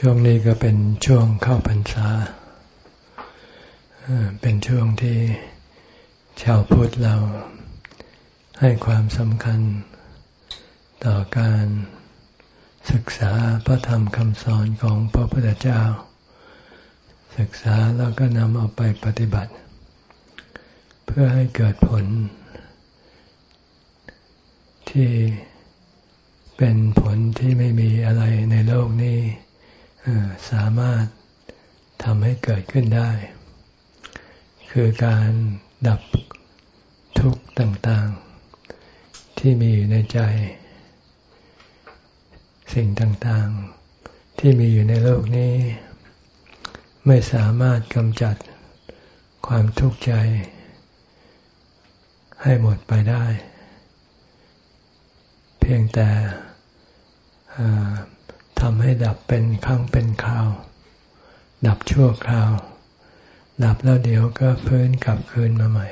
ช่วงนี้ก็เป็นช่วงเข้าพรรษา เป็นช่วงที่ชาวพุทธเราให้ความสำคัญต่อการศึกษาพระธรรมคำสอนของพระพุทธเจ้า ศึกษาแล้วก็นำเอาไปปฏิบัติ เพื่อให้เกิดผล ที่เป็นผลที่ไม่มีอะไรในโลกนี้ สามารถทำให้เกิดขึ้นได้ คือการดับทุกข์ต่างๆ ที่มีอยู่ในใจ สิ่งต่างๆ ที่มีอยู่ในโลกนี้ ไม่สามารถกำจัดความทุกข์ใจ ให้หมดไปได้ เพียงแต่ ทำให้ดับเป็นครั้งเป็นคราว ดับชั่วคราว ดับแล้วเดี๋ยวก็ฟื้นกลับคืนมาใหม่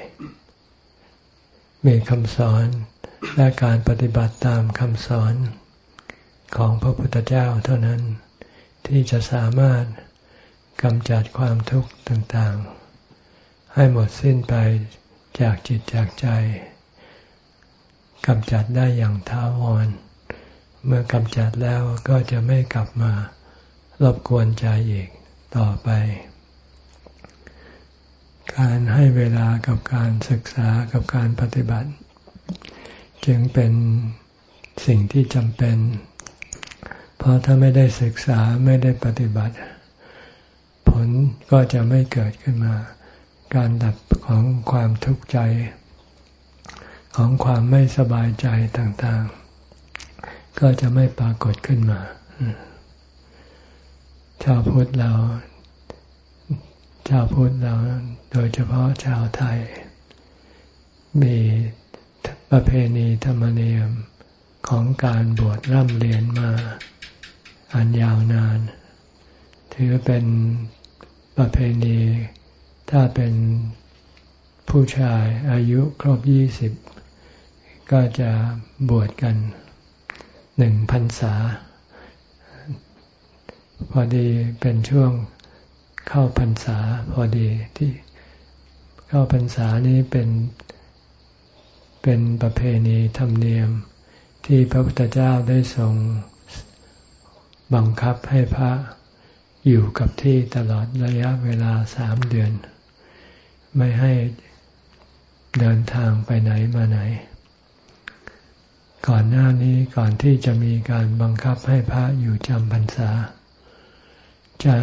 มีคำสอนและการปฏิบัติตามคำสอนของพระพุทธเจ้าเท่านั้นที่จะสามารถกำจัดความทุกข์ต่างๆ ให้หมดสิ้นไปจากจิตจากใจกำจัดได้อย่างท้าวร เมื่อกำจัดแล้วก็จะไม่กลับมารบกวนใจอีกต่อไป การให้เวลากับการศึกษากับการปฏิบัติ จึงเป็นสิ่งที่จำเป็น เพราะถ้าไม่ได้ศึกษาไม่ได้ปฏิบัติ ผลก็จะไม่เกิดขึ้นมา การดับของความทุกข์ใจ ของความไม่สบายใจต่างๆ ก็จะไม่ปรากฏขึ้นมาชาวพุทธเรา ชาวพุทธเรา โดยเฉพาะชาวไทย มีประเพณีธรรมเนียมของการบวชร่ำเรียนมา อันยาวนาน ถือเป็นประเพณีถ้าเป็นผู้ชายอายุครบยี่สิบก็จะบวชกัน หนึ่งพรรษา พอดีเป็นช่วงเข้าพรรษา พอดีที่เข้าพรรษานี้เป็นเป็นประเพณีธรรมเนียมที่พระพุทธเจ้าได้ทรงบังคับให้พระอยู่กับที่ตลอดระยะเวลาสามเดือน ไม่ให้เดินทางไปไหนมาไหน ก่อนหน้านี้ก่อนที่จะมีการบังคับให้พระอยู่จำพรรษา จะ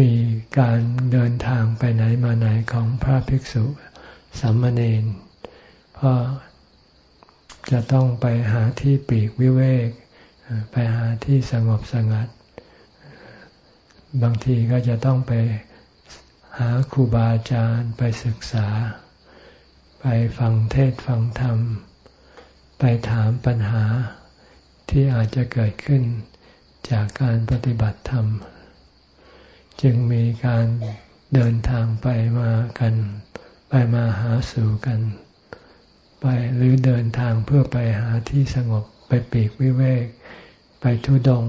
มีการเดินทางไปไหนมาไหนของพระภิกษุสัมมเนนเพราะจะต้องไปหาที่ปีกวิเวก ไปหาที่สงบสงัด บางทีก็จะต้องไปหาครูบาอาจารย์ไปศึกษา ไปฟังเทศฟังธรรม ไปถามปัญหาที่อาจจะเกิดขึ้นจากการปฏิบัติธรรม จึงมีการเดินทางไปมากัน ไปมาหาสู่กัน ไปหรือเดินทางเพื่อไปหาที่สงบไปปีกวิเวก ไปทุดง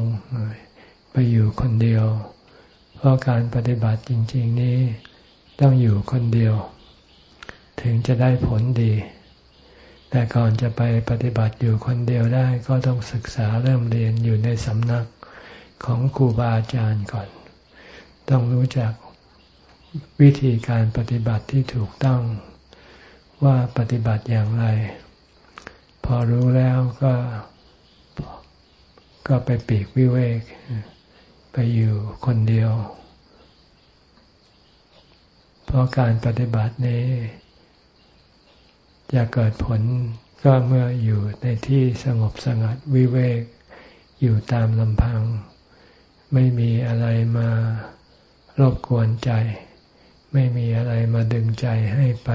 ไปอยู่คนเดียว เพราะการปฏิบัติจริง ๆ นี้ต้องอยู่คนเดียว ถึงจะได้ผลดี แต่ก่อนจะไปปฏิบัติอยู่คนเดียวได้ก็ต้องศึกษาเริ่มเรียนอยู่ในสำนักของครูบาอาจารย์ก่อน ต้องรู้จักวิธีการปฏิบัติที่ถูกต้องว่าปฏิบัติอย่างไร พอรู้แล้วก็ก็ไปปีกวิเวก ไปอยู่คนเดียว เพราะการปฏิบัตินี้ จะเกิดผลก็เมื่ออยู่ในที่สงบสงัดวิเวกอยู่ตามลำพัง ไม่มีอะไรมารบกวนใจ ไม่มีอะไรมาดึงใจให้ไป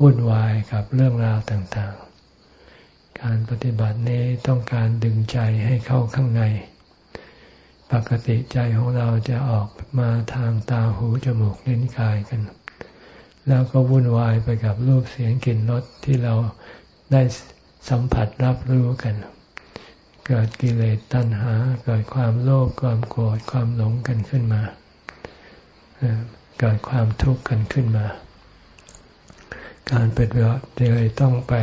วุ่นวายกับเรื่องราวต่างๆ การปฏิบัตินี้ต้องการดึงใจให้เข้าข้างใน ปกติใจของเราจะออกมาทางตาหูจมูกลิ้นกายกัน แล้วก็วุ่นวายไปกับรูปเสียงกลิ่นรสที่เราได้สัมผัสรับรู้กัน เกิดกิเลสตัณหา เกิดความโลภความโกรธความหลงกันขึ้นมา เกิดความทุกข์กันขึ้นมา การปฏิบัติเลยต้องไป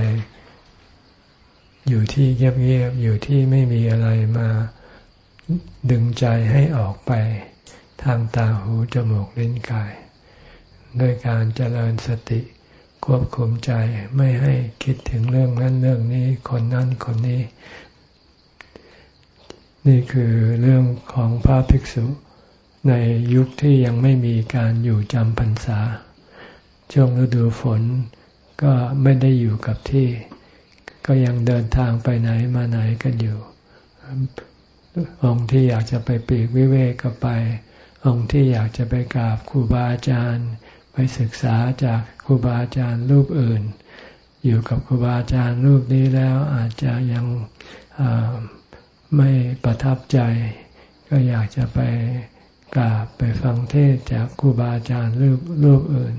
อยู่ที่เงียบๆอยู่ที่ไม่มีอะไรมาดึงใจให้ออกไป ทางตาหูจมูกลิ้นกาย ด้วยการเจริญสติ ควบคุมใจไม่ให้คิดถึงเรื่องนั้นเรื่องนี้คนนั้นคนนี้ นี่คือเรื่องของพระภิกษุในยุคที่ยังไม่มีการอยู่จำพรรษา ช่วงฤดูฝนก็ไม่ได้อยู่กับที่ ก็ยังเดินทางไปไหนมาไหนกันอยู่ องค์ที่อยากจะไปปีกวิเวกก็ไป องค์ที่อยากจะไปกราบครูบาอาจารย์ ไปศึกษาจากครูบาอาจารย์รูปอื่น อยู่กับครูบาอาจารย์รูปนี้แล้วอาจจะยังไม่ประทับใจ ก็อยากจะไปกราบไปฟังเทศจากครูบาอาจารย์รูปรูปอื่น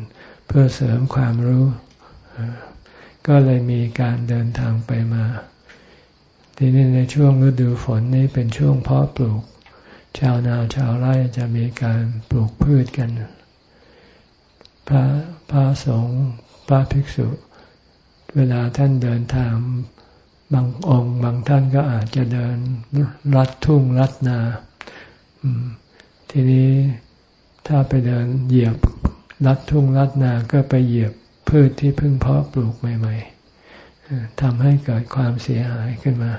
เพื่อเสริมความรู้ ก็เลยมีการเดินทางไปมาทีนี้ในช่วงฤดูฝนนี้เป็นช่วงเพาะปลูก ชาวนาชาวไร่จะมีการปลูกพืชกัน พระพระสงฆ์พระภิกษุ เวลาท่านเดินทางบางองค์ บางท่านก็อาจจะเดินรัดทุ่งรัดนาทีนี้ถ้าไปเดินเหยียบรัดทุ่งรัดนาก็ไปเหยียบพืชที่เพิ่งเพาะปลูกใหม่ ๆทำให้เกิดความเสียหายขึ้นมา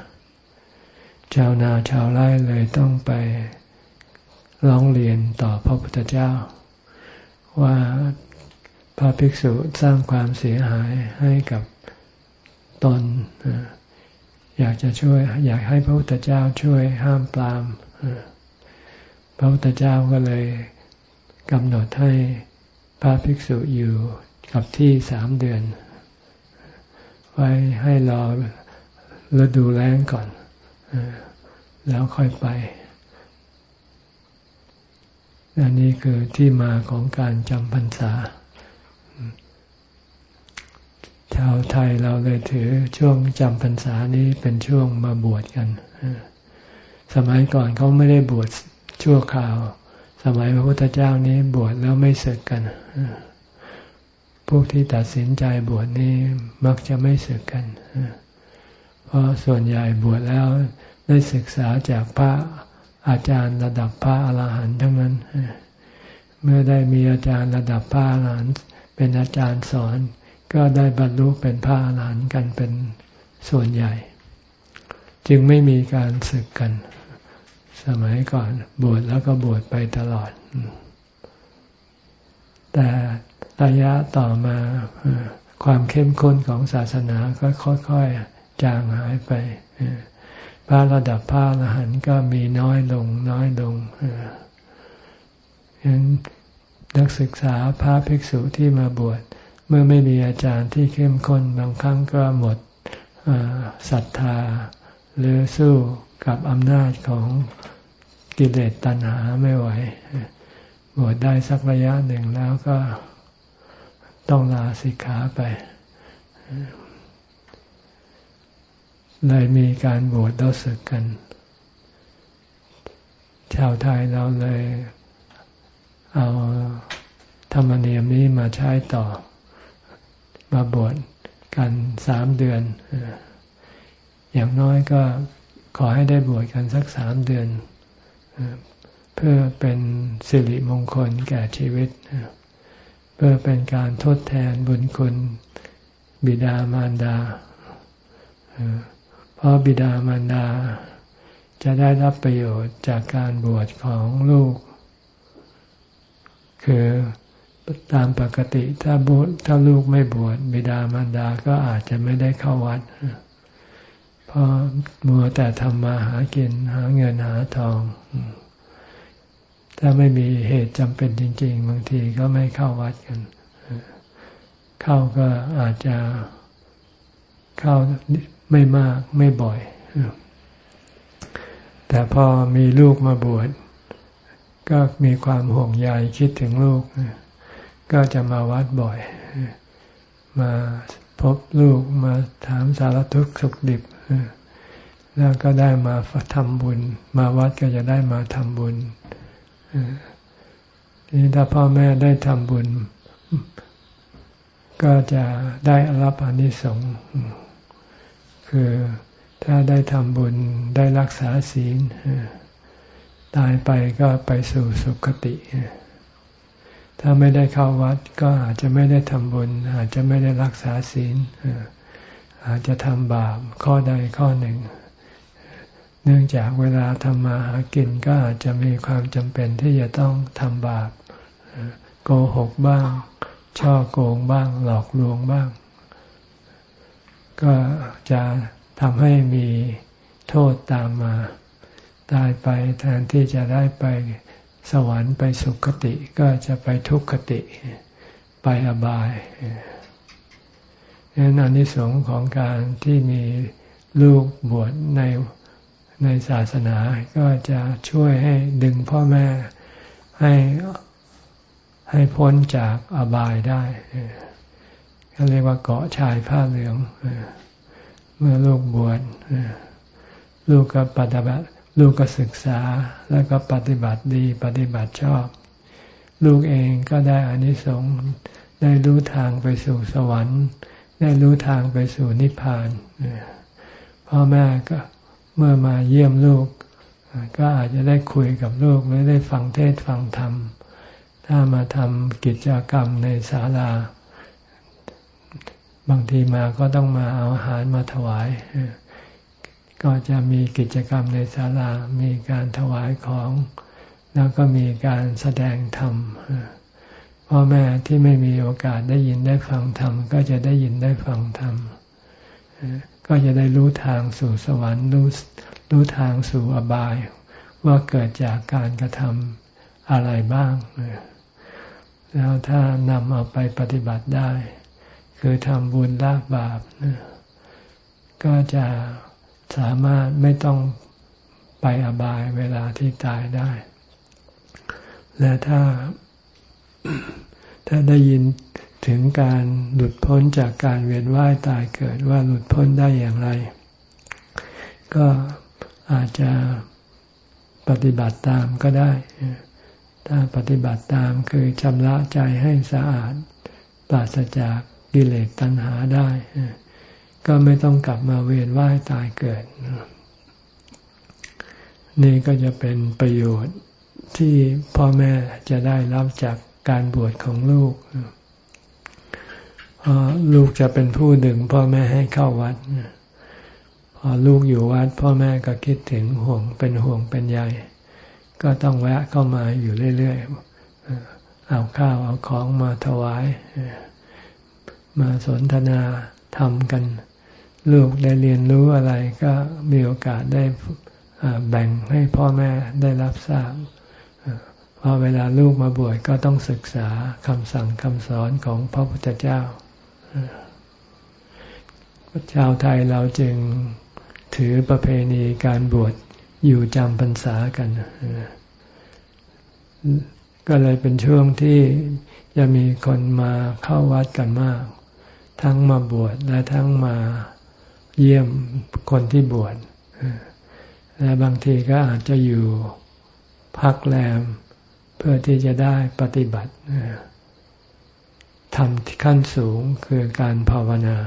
ชาวนาชาวไร่เลยต้องไปร้องเรียนต่อพระพุทธเจ้า ว่า พระภิกษุสร้างความเสียหายให้กับตน อยากจะช่วย อยากให้พระพุทธเจ้าช่วยห้ามปราม พระพุทธเจ้าก็เลยกำหนดให้พระภิกษุอยู่กับที่สามเดือน ไว้ให้รอฤดูแล้งก่อน แล้วค่อยไปอันนี้คือที่มาของการจำพรรษา ชาวไทยเราเลยถือช่วงจำพรรษานี้เป็นช่วงมาบวชกัน สมัยก่อนเขาไม่ได้บวชชั่วคราว สมัยพระพุทธเจ้านี้บวชแล้วไม่ศึกกัน พวกที่ตัดสินใจบวชนี้มักจะไม่ศึกกัน เพราะส่วนใหญ่บวชแล้วได้ศึกษาจากพระอาจารย์ระดับพระอรหันต์ทั้งนั้น เมื่อได้มีอาจารย์ระดับพระอรหันต์เป็นอาจารย์สอน ก็ได้บรรลุเป็นพระอรหันต์กันเป็นส่วนใหญ่ จึงไม่มีการศึกกัน สมัยก่อนบวชแล้วก็บวชไปตลอด แต่ระยะต่อมาความเข้มข้นของศาสนาก็ค่อยๆจางหายไปพระระดับพระอรหันต์ก็มีน้อยลงน้อยลงฉะนั้นนักศึกษาพระภิกษุที่มาบวช เมื่อไม่มีอาจารย์ที่เข้มข้นบางครั้งก็หมดศรัทธา หรือสู้กับอำนาจของกิเลสตัณหาไม่ไหวบวชได้สักระยะหนึ่งแล้วก็ต้องลาสิกขาไปเลยมีการบวชแล้วศึกกัน ชาวไทยเราเลยเอาธรรมเนียมนี้มาใช้ต่อ มาบวชกันสามเดือน อย่างน้อยก็ขอให้ได้บวชกันสักสามเดือน เพื่อเป็นสิริมงคลแก่ชีวิต เพื่อเป็นการทดแทนบุญคุณบิดามารดา เพราะบิดามารดาจะได้รับประโยชน์จากการบวชของลูก คือ ตามปกติถ้าบวชถ้าลูกไม่บวชบิดามารดาก็อาจจะไม่ได้เข้าวัดเพราะมัวแต่ทำมาหากินหาเงินหาทอง ถ้าไม่มีเหตุจำเป็นจริง ๆ บางทีก็ไม่เข้าวัดกัน เข้าก็อาจจะเข้าไม่มากไม่บ่อย แต่พอมีลูกมาบวชก็มีความห่วงใยคิดถึงลูก ก็จะมาวัดบ่อย มาพบลูกมาถามสารทุกข์สุขดิบ แล้วก็ได้มาทำบุญ มาวัดก็จะได้มาทำบุญนี่ถ้าพ่อแม่ได้ทำบุญ ก็จะได้รับอนิสงส์คือถ้าได้ทำบุญได้รักษาศีลตายไปก็ไปสู่สุคติ ถ้าไม่ได้เข้าวัดก็อาจจะไม่ได้ทำบุญ อาจจะไม่ได้รักษาศีล อาจจะทำบาปข้อใดข้อหนึ่ง เนื่องจากเวลาทำมาหากินก็อาจจะมีความจำเป็นที่จะต้องทำบาปโกหกบ้าง ช่อโกงบ้าง หลอกลวงบ้าง ก็จะทำให้มีโทษตามมา ตายไปแทนที่จะได้ไป สวรรค์ไปสุคติก็จะไปทุกขติไปอบายนั้นอนิสงส์ของการที่มีลูกบวชในในศาสนาก็จะช่วยให้ดึงพ่อแม่ให้ให้พ้นจากอบายได้เขาเรียกว่าเกาะชายผ้าเหลือง เมื่อลูกบวชลูกก็ปฏิบัติ ลูกก็ศึกษาแล้วก็ปฏิบัติดีปฏิบัติชอบ ลูกเองก็ได้อานิสงส์ได้รู้ทางไปสู่สวรรค์ ได้รู้ทางไปสู่นิพพานพ่อแม่ก็เมื่อมาเยี่ยมลูก ก็อาจจะได้คุยกับลูกหรือได้ฟังเทศฟังธรรม ถ้ามาทำกิจกรรมในศาลา บางทีมาก็ต้องมาเอาอาหารมาถวาย ก็จะมีกิจกรรมในศาลา มีการถวายของ แล้วก็มีการแสดงธรรม พ่อแม่ที่ไม่มีโอกาสได้ยินได้ฟังธรรม ก็จะได้ยินได้ฟังธรรม ก็จะได้รู้ทางสู่สวรรค์ รู้รู้ทางสู่อบาย ว่าเกิดจากการกระทำอะไรบ้าง แล้วถ้านำเอาไปปฏิบัติได้ คือทำบุญละบาป ก็จะ สามารถไม่ต้องไปอบายเวลาที่ตายได้ และถ้าถ้าได้ยินถึงการหลุดพ้นจากการเวียนว่ายตายเกิดว่าหลุดพ้นได้อย่างไร ก็อาจจะปฏิบัติตามก็ได้ ถ้าปฏิบัติตามคือชำระใจให้สะอาด ปราศจากกิเลสตัณหาได้ ก็ไม่ต้องกลับมาเวียนว่ายตายเกิด นี่ก็จะเป็นประโยชน์ที่พ่อแม่จะได้รับจากการบวชของลูกพอลูกจะเป็นผู้ดึงพ่อแม่ให้เข้าวัด พอลูกอยู่วัด พ่อแม่ก็คิดถึงห่วงเป็นห่วงเป็นใยก็ต้องแวะเข้ามาอยู่เรื่อยๆ เอาข้าวเอาของมาถวาย มาสนทนาทำกัน ลูกได้เรียนรู้อะไรก็มีโอกาสได้แบ่งให้พ่อแม่ได้รับทราบพอเวลาลูกมาบวชก็ต้องศึกษาคำสั่งคำสอนของพระพุทธเจ้า ชาวไทยเราจึงถือประเพณีการบวชอยู่จำพรรษากัน ก็เลยเป็นช่วงที่จะมีคนมาเข้าวัดกันมาก ทั้งมาบวชและทั้งมา เยี่ยมคนที่บวชและบางทีก็อาจจะอยู่พักแรม เพื่อที่จะได้ปฏิบัติทำขั้นสูงคือการภาวนา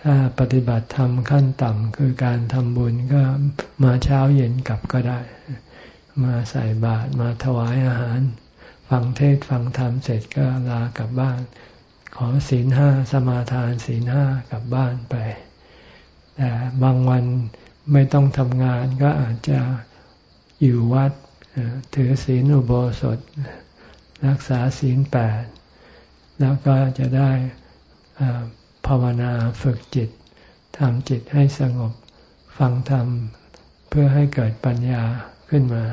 ถ้าปฏิบัติทำขั้นต่ำคือการทำบุญก็มาเช้าเย็นกลับก็ได้ มาใส่บาตรมาถวายอาหาร ฟังเทศฟังธรรมเสร็จก็ลากลับบ้าน ขอศีลห้าสมาทานศีลห้ากลับบ้านไป แต่บางวันไม่ต้องทำงานก็อาจจะอยู่วัดถือศีลอุโบสถ รักษาศีลแปดแล้วก็จะได้ภาวนาฝึกจิตทำจิตให้สงบฟังธรรมเพื่อให้เกิดปัญญาขึ้นมา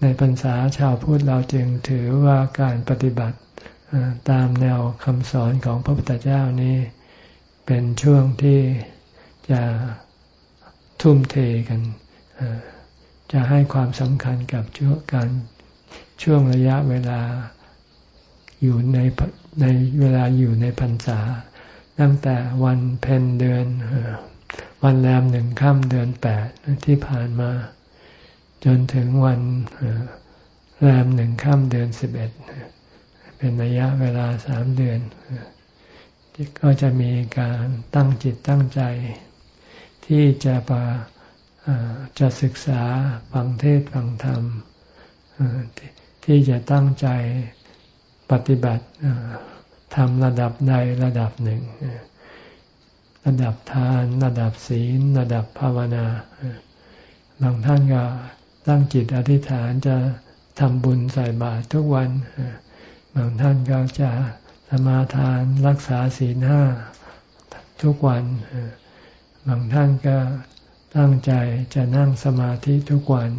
ในพรรษาชาวพุทธเราจึงถือว่าการปฏิบัติ ตามแนวคำสอนของพระพุทธเจ้านี้ เป็นช่วงที่จะทุ่มเทกัน จะให้ความสำคัญกับช่วงการช่วงระยะเวลาอยู่ในในเวลาอยู่ในพรรษา ตั้งแต่วันเพ็ญเดือน วันแรมหนึ่งค่ำเดือนแปดที่ผ่านมา จนถึงวันแรมหนึ่งค่ำเดือนสิบเอ็ด เป็นระยะเวลาสามเดือนก็จะมีการตั้งจิตตั้งใจ ที่จะปาจะศึกษาฟังเทศฟังธรรม ที่จะตั้งใจปฏิบัติทำระดับใดระดับหนึ่ง ระดับทานระดับศีล ระดับภาวนาบางท่านก็ตั้งจิตอธิษฐานจะทำบุญใส่บาตรทุกวัน บางท่านก็จะสมาทานรักษาศีลห้าทุกวัน บางท่านก็ตั้งใจจะนั่งสมาธิทุกวัน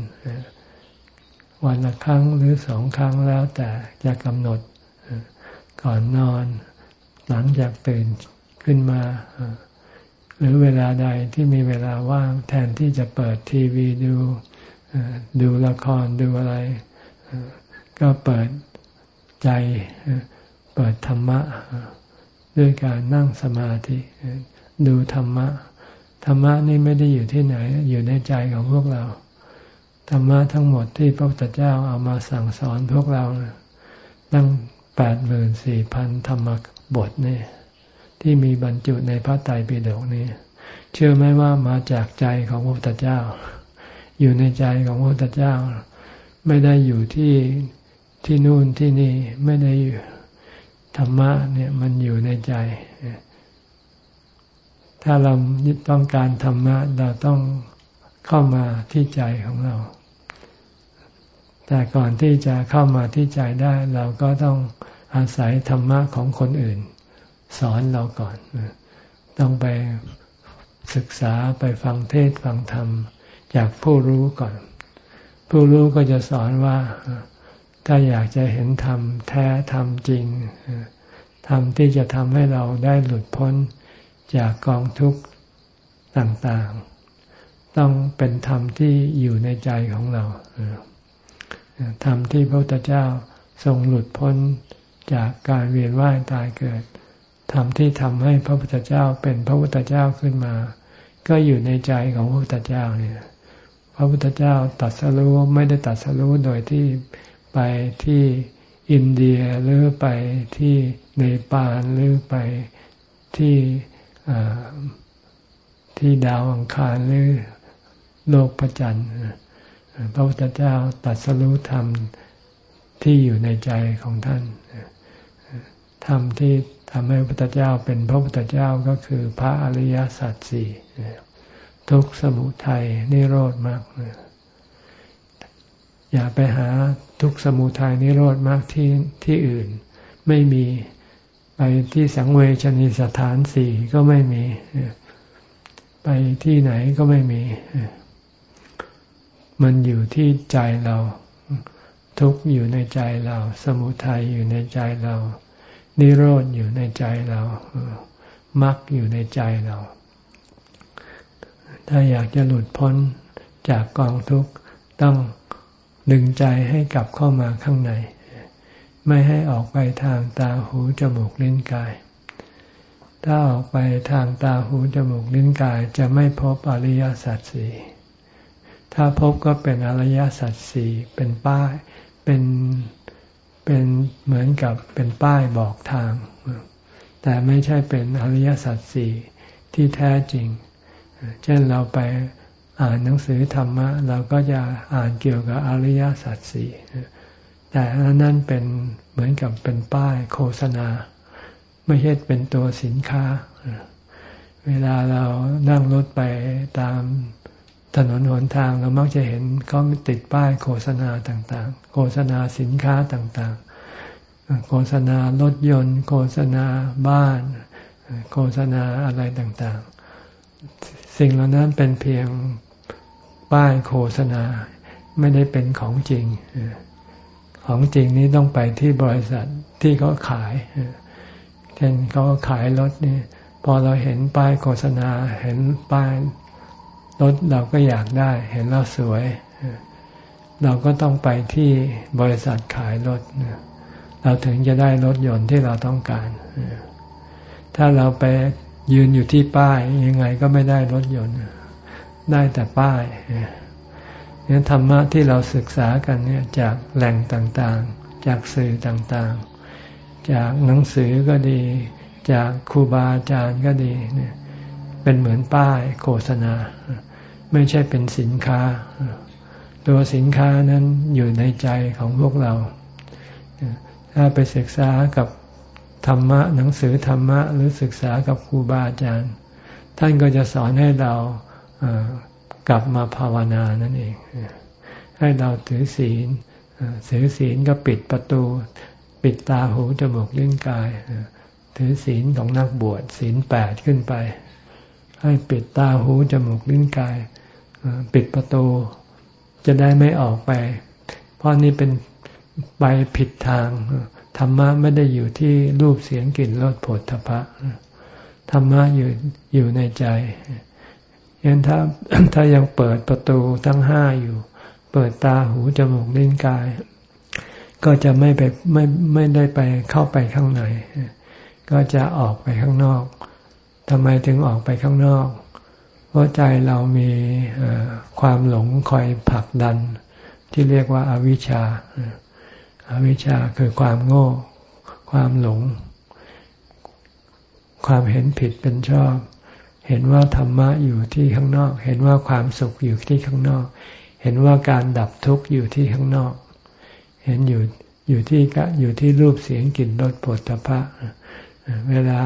วันละครั้งหรือสองครั้งแล้วแต่จะกำหนดก่อนนอน หลังจากตื่นขึ้นมา หรือเวลาใดที่มีเวลาว่างแทนที่จะเปิดทีวีดู ดูละครดูอะไร ก็เปิด ใจ เปิดธรรมะ ด้วยการนั่งสมาธิ ดูธรรมะ ธรรมะนี่ไม่ได้อยู่ที่ไหน อยู่ในใจของพวกเรา ธรรมะทั้งหมดที่พระพุทธเจ้าเอามาสั่งสอนพวกเราตั้งแปดหมื่นสี่พันธรรมบทนี่ที่มีบรรจุในพระไตรปิฎกนี่เชื่อไหมว่ามาจากใจของพระพุทธเจ้า อยู่ในใจของพระพุทธเจ้า ไม่ได้อยู่ที่ ที่นู่นที่นี่ไม่ได้อยู่ธรรมะเนี่ยมันอยู่ในใจ ถ้าเราต้องการธรรมะเราต้องเข้ามาที่ใจของเรา แต่ก่อนที่จะเข้ามาที่ใจได้ เราก็ต้องอาศัยธรรมะของคนอื่น สอนเราก่อน ต้องไปศึกษาไปฟังเทศฟังธรรม จากผู้รู้ก่อน ผู้รู้ก็จะสอนว่า ถ้าอยากจะเห็นธรรมแท้ธรรมจริงธรรมที่จะทำให้เราได้หลุดพ้นจากกองทุกข์ต่างๆ ต้องเป็นธรรมที่อยู่ในใจของเราธรรมที่พระพุทธเจ้าทรงหลุดพ้นจากการเวียนว่ายตายเกิดธรรมที่ทำให้พระพุทธเจ้าเป็นพระพุทธเจ้าขึ้นมา ก็อยู่ในใจของพระพุทธเจ้าเนี่ย พระพุทธเจ้าตัดสรู้ไม่ได้ตัดสรู้โดยที่ ไปที่อินเดียหรือไปที่เนปาลหรือไปที่ที่ดาวอังคารหรือโลกพระจันทร์พระพุทธเจ้าตัดสรู้ธรรมที่อยู่ในใจของท่านธรรมที่ทำให้พระพุทธเจ้าเป็นพระพุทธเจ้าก็คือพระอริยสัจสี่ทุกสมุทัยนิโรธมากเลย อย่าไปหาทุกสมุทัยนิโรธมากที่ที่อื่น ไม่มีไปที่สังเวชนิสถานสี่ก็ไม่มี ไปที่ไหนก็ไม่มี มันอยู่ที่ใจเรา ทุกอยู่ในใจเรา สมุทัยอยู่ในใจเรา นิโรธอยู่ในใจเรามรรคอยู่ในใจเรา ถ้าอยากจะหลุดพ้นจากกองทุกข์ต้อง ดึงใจให้กลับเข้ามาข้างใน ไม่ให้ออกไปทางตาหูจมูกลิ้นกาย ถ้าออกไปทางตาหูจมูกลิ้นกายจะไม่พบอริยสัจสี่ถ้าพบก็เป็นอริยสัจสี่เป็นป้ายเป็นเป็นเหมือนกับเป็นป้ายบอกทาง แต่ไม่ใช่เป็นอริยสัจสี่ที่แท้จริง เช่นเราไป อ่านหนังสือธรรมะ เราก็จะอ่านเกี่ยวกับอริยสัจสี่แต่อันนั้นเป็นเหมือนกับเป็นป้ายโฆษณา ไม่ใช่เป็นตัวสินค้า เวลาเรานั่งรถไปตามถนนหนทางเรามักจะเห็นเขาติดป้ายโฆษณาต่างๆ โฆษณาสินค้าต่างๆ โฆษณารถยนต์ โฆษณาบ้าน โฆษณาอะไรต่างๆ สิ่งเหล่านั้นเป็นเพียง ป้ายโฆษณา ไม่ได้เป็นของจริง ของจริงนี้ต้องไปที่บริษัทที่เขาขายเช่นเขาขายรถนี่พอเราเห็นป้ายโฆษณา เห็นป้ายรถเราก็อยากได้ เห็นเราสวย เราก็ต้องไปที่บริษัทขายรถเราถึงจะได้รถยนต์ที่เราต้องการ ถ้าเราไปยืนอยู่ที่ป้ายยังไงก็ไม่ได้รถยนต์ ได้แต่ป้ายเนี่ยธรรมะที่เราศึกษากันเนี่ยจากแหล่งต่างๆ จากสื่อต่างๆ จากหนังสือก็ดี จากครูบาอาจารย์ก็ดีเนี่ยเป็นเหมือนป้ายโฆษณา ไม่ใช่เป็นสินค้า ตัวสินค้านั้นอยู่ในใจของพวกเรา ถ้าไปศึกษากับธรรมะหนังสือธรรมะ หรือศึกษากับครูบาอาจารย์ ท่านก็จะสอนให้เรา กลับมาภาวนานั่นเอง ให้เราถือศีลถือศีลก็ปิดประตู ปิดตาหูจมูกลิ้นกาย ถือศีลของนักบวชศีลแปดขึ้นไป ให้ปิดตาหูจมูกลิ้นกาย ปิดประตูจะได้ไม่ออกไป เพราะนี่เป็นไปผิดทาง ธรรมะไม่ได้อยู่ที่รูปเสียงกลิ่นรสผลทพะธรรมะอยู่อยู่ในใจ ยันถ้าถ้ายังเปิดประตูทั้งห้าอยู่ เปิดตาหูจมูกลิ้นกาย ก็จะไม่ไปไม่ไม่ได้ไปเข้าไปข้างใน ก็จะออกไปข้างนอกทำไมถึงออกไปข้างนอก เพราะใจเรามีความหลงคอยผลักดัน ที่เรียกว่าอาวิชชาอาวิชชาคือความโง่ ความหลง ความเห็นผิดเป็นชอบ เห็นว่าธรรมะอยู่ที่ข้างนอก เห็นว่าความสุขอยู่ที่ข้างนอก เห็นว่าการดับทุกข์อยู่ที่ข้างนอก เห็นอยู่อยู่ที่กะอยู่ที่รูปเสียงกลิ่นรสผลตภะเวลา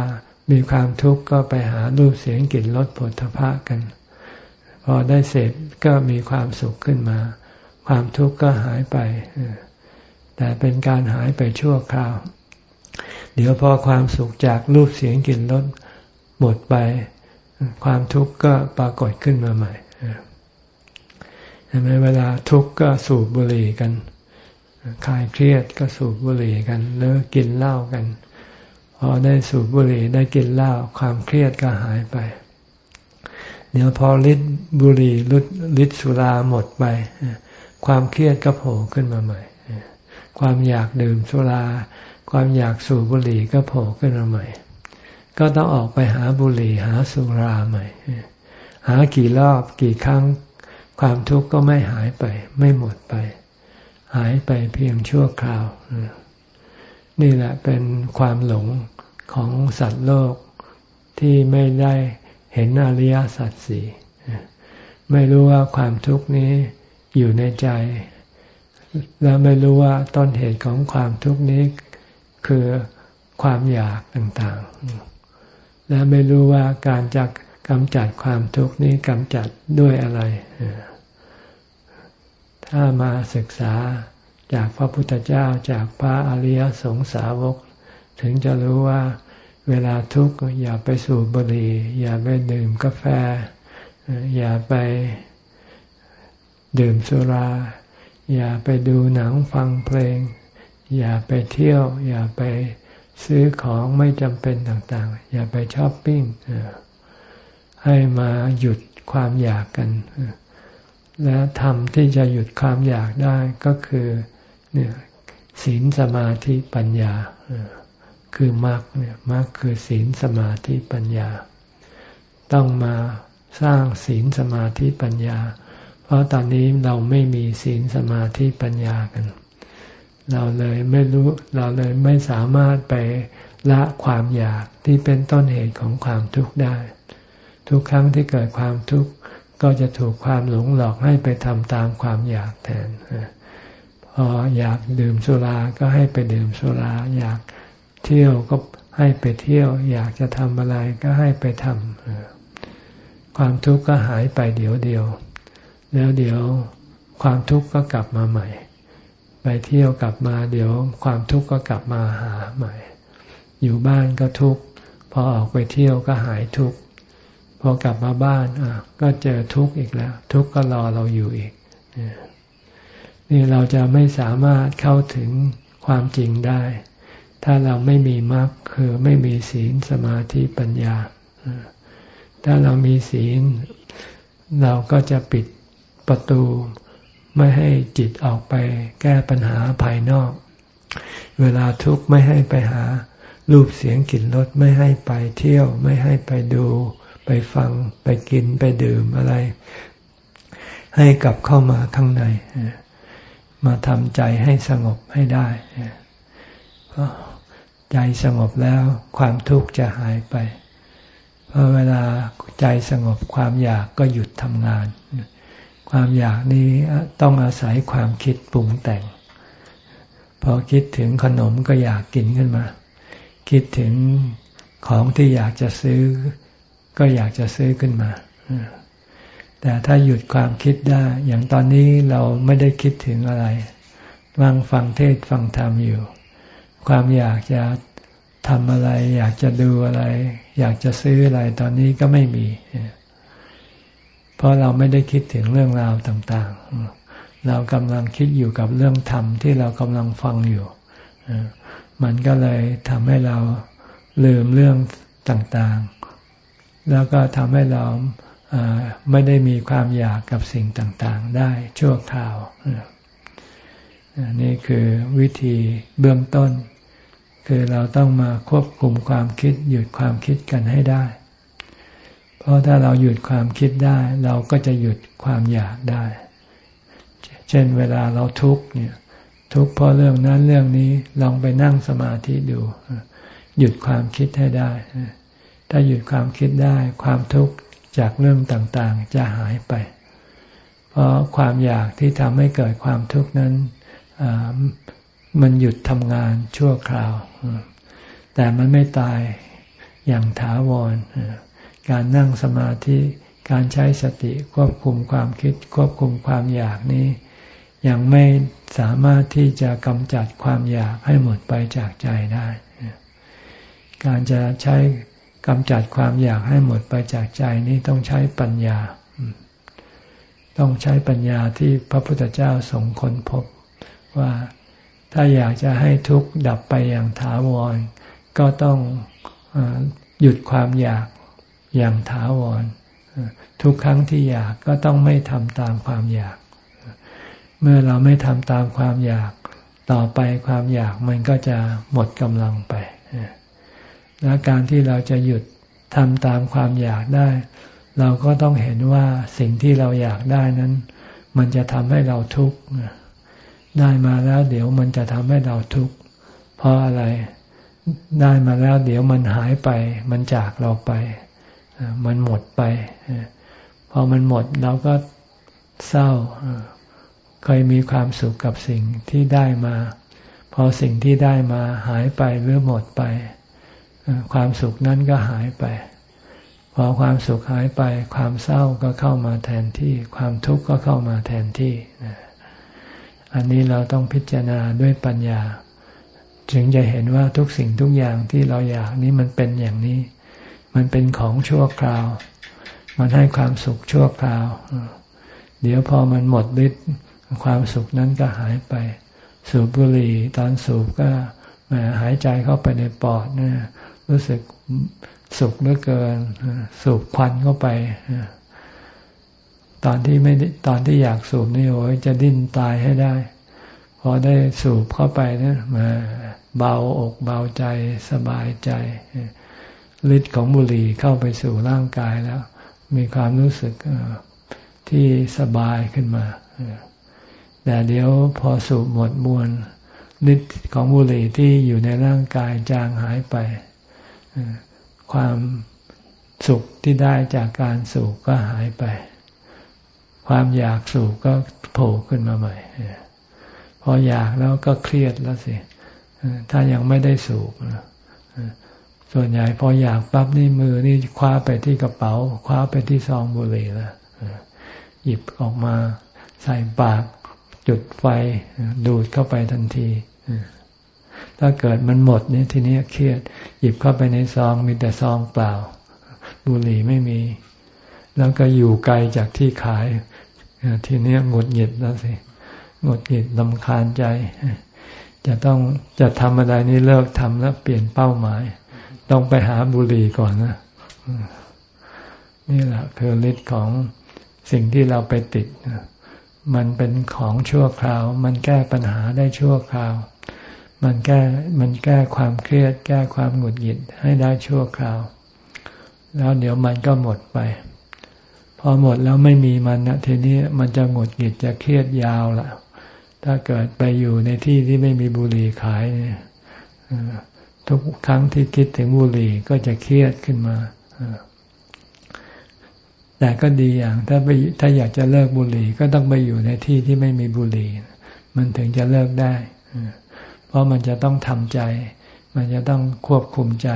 มีความทุกข์ก็ไปหารูปเสียงกลิ่นรสผลตภะกัน พอได้เสร็จก็มีความสุขขึ้นมา ความทุกข์ก็หายไป แต่เป็นการหายไปชั่วคราว เดี๋ยวพอความสุขจากรูปเสียงกลิ่นรสหมดไป ความทุกข์ก็ปรากฏขึ้นมาใหม่เห็นไหมเวลาทุกข์ก็สูบบุหรี่กันคลายเครียดก็สูบบุหรี่กันหรือกินเหล้ากัน พอได้สูบบุหรี่ได้กินเหล้าความเครียดก็หายไป เดี๋ยวพอฤทธิ์บุหรี่ฤทธิ์สุราหมดไป ความเครียดก็โผล่ขึ้นมาใหม่ ความอยากดื่มสุรา ความอยากสูบบุหรี่ก็โผล่ขึ้นมาใหม่ ก็ต้องออกไปหาบุหรี่หาสุราใหม่ หากี่รอบกี่ครั้งความทุกข์ก็ไม่หายไป ไม่หมดไป หายไปเพียงชั่วคราว นี่แหละเป็นความหลงของสัตว์โลกที่ไม่ได้เห็นอริยสัจสี่ไม่รู้ว่าความทุกข์นี้อยู่ในใจ และไม่รู้ว่าต้นเหตุของความทุกข์นี้คือความอยากต่างๆ และไม่รู้ว่าการจะกำจัดความทุกข์นี้กำจัดด้วยอะไร ถ้ามาศึกษาจากพระพุทธเจ้าจากพระอริยสงสาวก ถึงจะรู้ว่าเวลาทุกข์อย่าไปสูบบุหรี่ อย่าไปดื่มกาแฟ อย่าไปดื่มสุรา อย่าไปดูหนังฟังเพลง อย่าไปเที่ยว อย่าไป ซื้อของไม่จำเป็นต่างๆ อย่าไปช้อปปิ้งให้มาหยุดความอยากกัน และทำที่จะหยุดความอยากได้ก็คือเนี่ยศีลสมาธิปัญญาคือมรรคเนี่ยมรรคคือศีลสมาธิปัญญา ต้องมาสร้างศีลสมาธิปัญญา เพราะตอนนี้เราไม่มีศีลสมาธิปัญญากัน เราเลยไม่รู้เราเลยไม่สามารถไปละความอยากที่เป็นต้นเหตุของความทุกข์ได้ ทุกครั้งที่เกิดความทุกข์ก็จะถูกความหลงหลอกให้ไปทำตามความอยากแทนพออยากดื่มสุราก็ให้ไปดื่มสุรา อยากเที่ยวก็ให้ไปเที่ยว อยากจะทำอะไรก็ให้ไปทำความทุกข์ก็หายไปเดี๋ยวเดียว แล้วเดี๋ยวความทุกข์ก็กลับมาใหม่ ไปเที่ยวกลับมาเดี๋ยวความทุกข์ก็กลับมาหาใหม่ อยู่บ้านก็ทุกข์พอออกไปเที่ยวก็หายทุกข์พอกลับมาบ้านอะก็เจอทุกข์อีกแล้ว ทุกข์ก็รอเราอยู่อีกนี่เราจะไม่สามารถเข้าถึงความจริงได้ ถ้าเราไม่มีมรรคคือไม่มีศีลสมาธิปัญญา ถ้าเรามีศีล เราก็จะปิดประตู ไม่ให้จิตออกไปแก้ปัญหาภายนอก เวลาทุกข์ไม่ให้ไปหารูปเสียงกลิ่นรสไม่ให้ไปเที่ยว ไม่ให้ไปดู ไปฟังไปกินไปดื่มอะไร ให้กลับเข้ามาข้างใน มาทำใจให้สงบให้ได้เพราะใจสงบแล้วความทุกข์จะหายไป เพราะเวลาใจสงบความอยากก็หยุดทำงาน ความอยากนี้ต้องอาศัยความคิดปรุงแต่ง พอคิดถึงขนมก็อยากกินขึ้นมา คิดถึงของที่อยากจะซื้อ ก็อยากจะซื้อขึ้นมาแต่ถ้าหยุดความคิดได้ อย่างตอนนี้เราไม่ได้คิดถึงอะไรฟังฟังเทศฟังธรรมอยู่ ความอยากจะทำอะไร อยากจะดูอะไร อยากจะซื้ออะไรตอนนี้ก็ไม่มี เพราะเราไม่ได้คิดถึงเรื่องราวต่างๆ เรากำลังคิดอยู่กับเรื่องธรรมที่เรากำลังฟังอยู่ มันก็เลยทำให้เราลืมเรื่องต่างๆ แล้วก็ทำให้เราไม่ได้มีความอยากกับสิ่งต่างๆ ได้ชั่วคราว นี่คือวิธีเบื้องต้น คือเราต้องมาควบคุมความคิดหยุดความคิดกันให้ได้ เพราะถ้าเราหยุดความคิดได้ เราก็จะหยุดความอยากได้ เช่นเวลาเราทุกข์เนี่ย ทุกข์เพราะเรื่องนั้นเรื่องนี้ลองไปนั่งสมาธิดู หยุดความคิดให้ได้ ถ้าหยุดความคิดได้ความทุกข์จากเรื่องต่างๆ จะหายไป เพราะความอยากที่ทำให้เกิดความทุกข์นั้นมันหยุดทำงานชั่วคราว แต่มันไม่ตายอย่างถาวร การนั่งสมาธิ การใช้สติควบคุมความคิดควบคุมความอยากนี้ ยังไม่สามารถที่จะกำจัดความอยากให้หมดไปจากใจได้ การจะใช้กำจัดความอยากให้หมดไปจากใจนี้ต้องใช้ปัญญา ต้องใช้ปัญญาที่พระพุทธเจ้าทรงค้นพบว่าถ้าอยากจะให้ทุกข์ดับไปอย่างถาวร ก็ต้องหยุดความอยาก อย่างถาวร ทุกครั้งที่อยากก็ต้องไม่ทำตามความอยาก เมื่อเราไม่ทำตามความอยาก ต่อไปความอยากมันก็จะหมดกำลังไป และการที่เราจะหยุดทำตามความอยากได้ เราก็ต้องเห็นว่าสิ่งที่เราอยากได้นั้น มันจะทำให้เราทุกข์ได้มาแล้วเดี๋ยวมันจะทำให้เราทุกข์เพราะอะไรได้มาแล้วเดี๋ยวมันหายไป มันจากเราไป มันหมดไป พอมันหมดเราก็เศร้าเคยมีความสุขกับสิ่งที่ได้มา พอสิ่งที่ได้มาหายไปหรือหมดไป ความสุขนั้นก็หายไป พอความสุขหายไป ความเศร้าก็เข้ามาแทนที่ ความทุกข์ก็เข้ามาแทนที่ อันนี้เราต้องพิจารณาด้วยปัญญา จึงจะเห็นว่าทุกสิ่งทุกอย่างที่เราอยากนี้มันเป็นอย่างนี้ มันเป็นของชั่วคราว มันให้ความสุขชั่วคราว เดี๋ยวพอมันหมดฤทธิ์ความสุขนั้นก็หายไป สูบบุหรี่ตอนสูบก็หมหายใจเข้าไปในปอดเนี่ยรู้สึกสุขเหลือเกิน สูบควันเข้าไป ตอนที่ไม่ตอนที่อยากสูบนี่โอ้ยจะดิ้นตายให้ได้ พอได้สูบเข้าไปนะมาเบาอกเบาใจสบายใจ ฤทธิ์ของบุหรี่เข้าไปสู่ร่างกายแล้ว มีความรู้สึกที่สบายขึ้นมาแต่เดี๋ยวพอสูบหมดมวลฤทธิ์ของบุหรี่ที่อยู่ในร่างกายจางหายไป ความสุขที่ได้จากการสูบก็หายไป ความอยากสูบก็โผล่ขึ้นมาใหม่ พออยากแล้วก็เครียดแล้วสิ ถ้ายังไม่ได้สูบ ส่วนใหญ่พออยากปั๊บนี่มือนี่คว้าไปที่กระเป๋า คว้าไปที่ซองบุหรี่แล้วหยิบออกมาใส่ปาก จุดไฟดูดเข้าไปทันทีถ้าเกิดมันหมดนี่ทีนี้เครียด หยิบเข้าไปในซองมีแต่ซองเปล่า บุหรี่ไม่มี แล้วก็อยู่ไกลจากที่ขาย ทีนี้หงุดหงิดแล้วสิหงุดหงิดลำคาญใจ จะต้องจะทำอะไรนี่เลิกทำแล้วเปลี่ยนเป้าหมาย ต้องไปหาบุหรี่ก่อนนะ นี่แหละคือฤทธิ์ของสิ่งที่เราไปติด มันเป็นของชั่วคราว มันแก้ปัญหาได้ชั่วคราว มันแก้มันแก้ความเครียด แก้ความหงุดหงิดให้ได้ชั่วคราว แล้วเดี๋ยวมันก็หมดไป พอหมดแล้วไม่มีมันนะทีนี้มันจะหงุดหงิดจะเครียดยาวละถ้าเกิดไปอยู่ในที่ที่ไม่มีบุหรี่ขายเนี่ย ทุกครั้งที่คิดถึงบุหรี่ก็จะเครียดขึ้นมาแต่ก็ดีอย่างถ้าไปถ้าอยากจะเลิกบุหรี่ก็ต้องไปอยู่ในที่ที่ไม่มีบุหรี่ มันถึงจะเลิกได้ เพราะมันจะต้องทำใจ มันจะต้องควบคุมใจ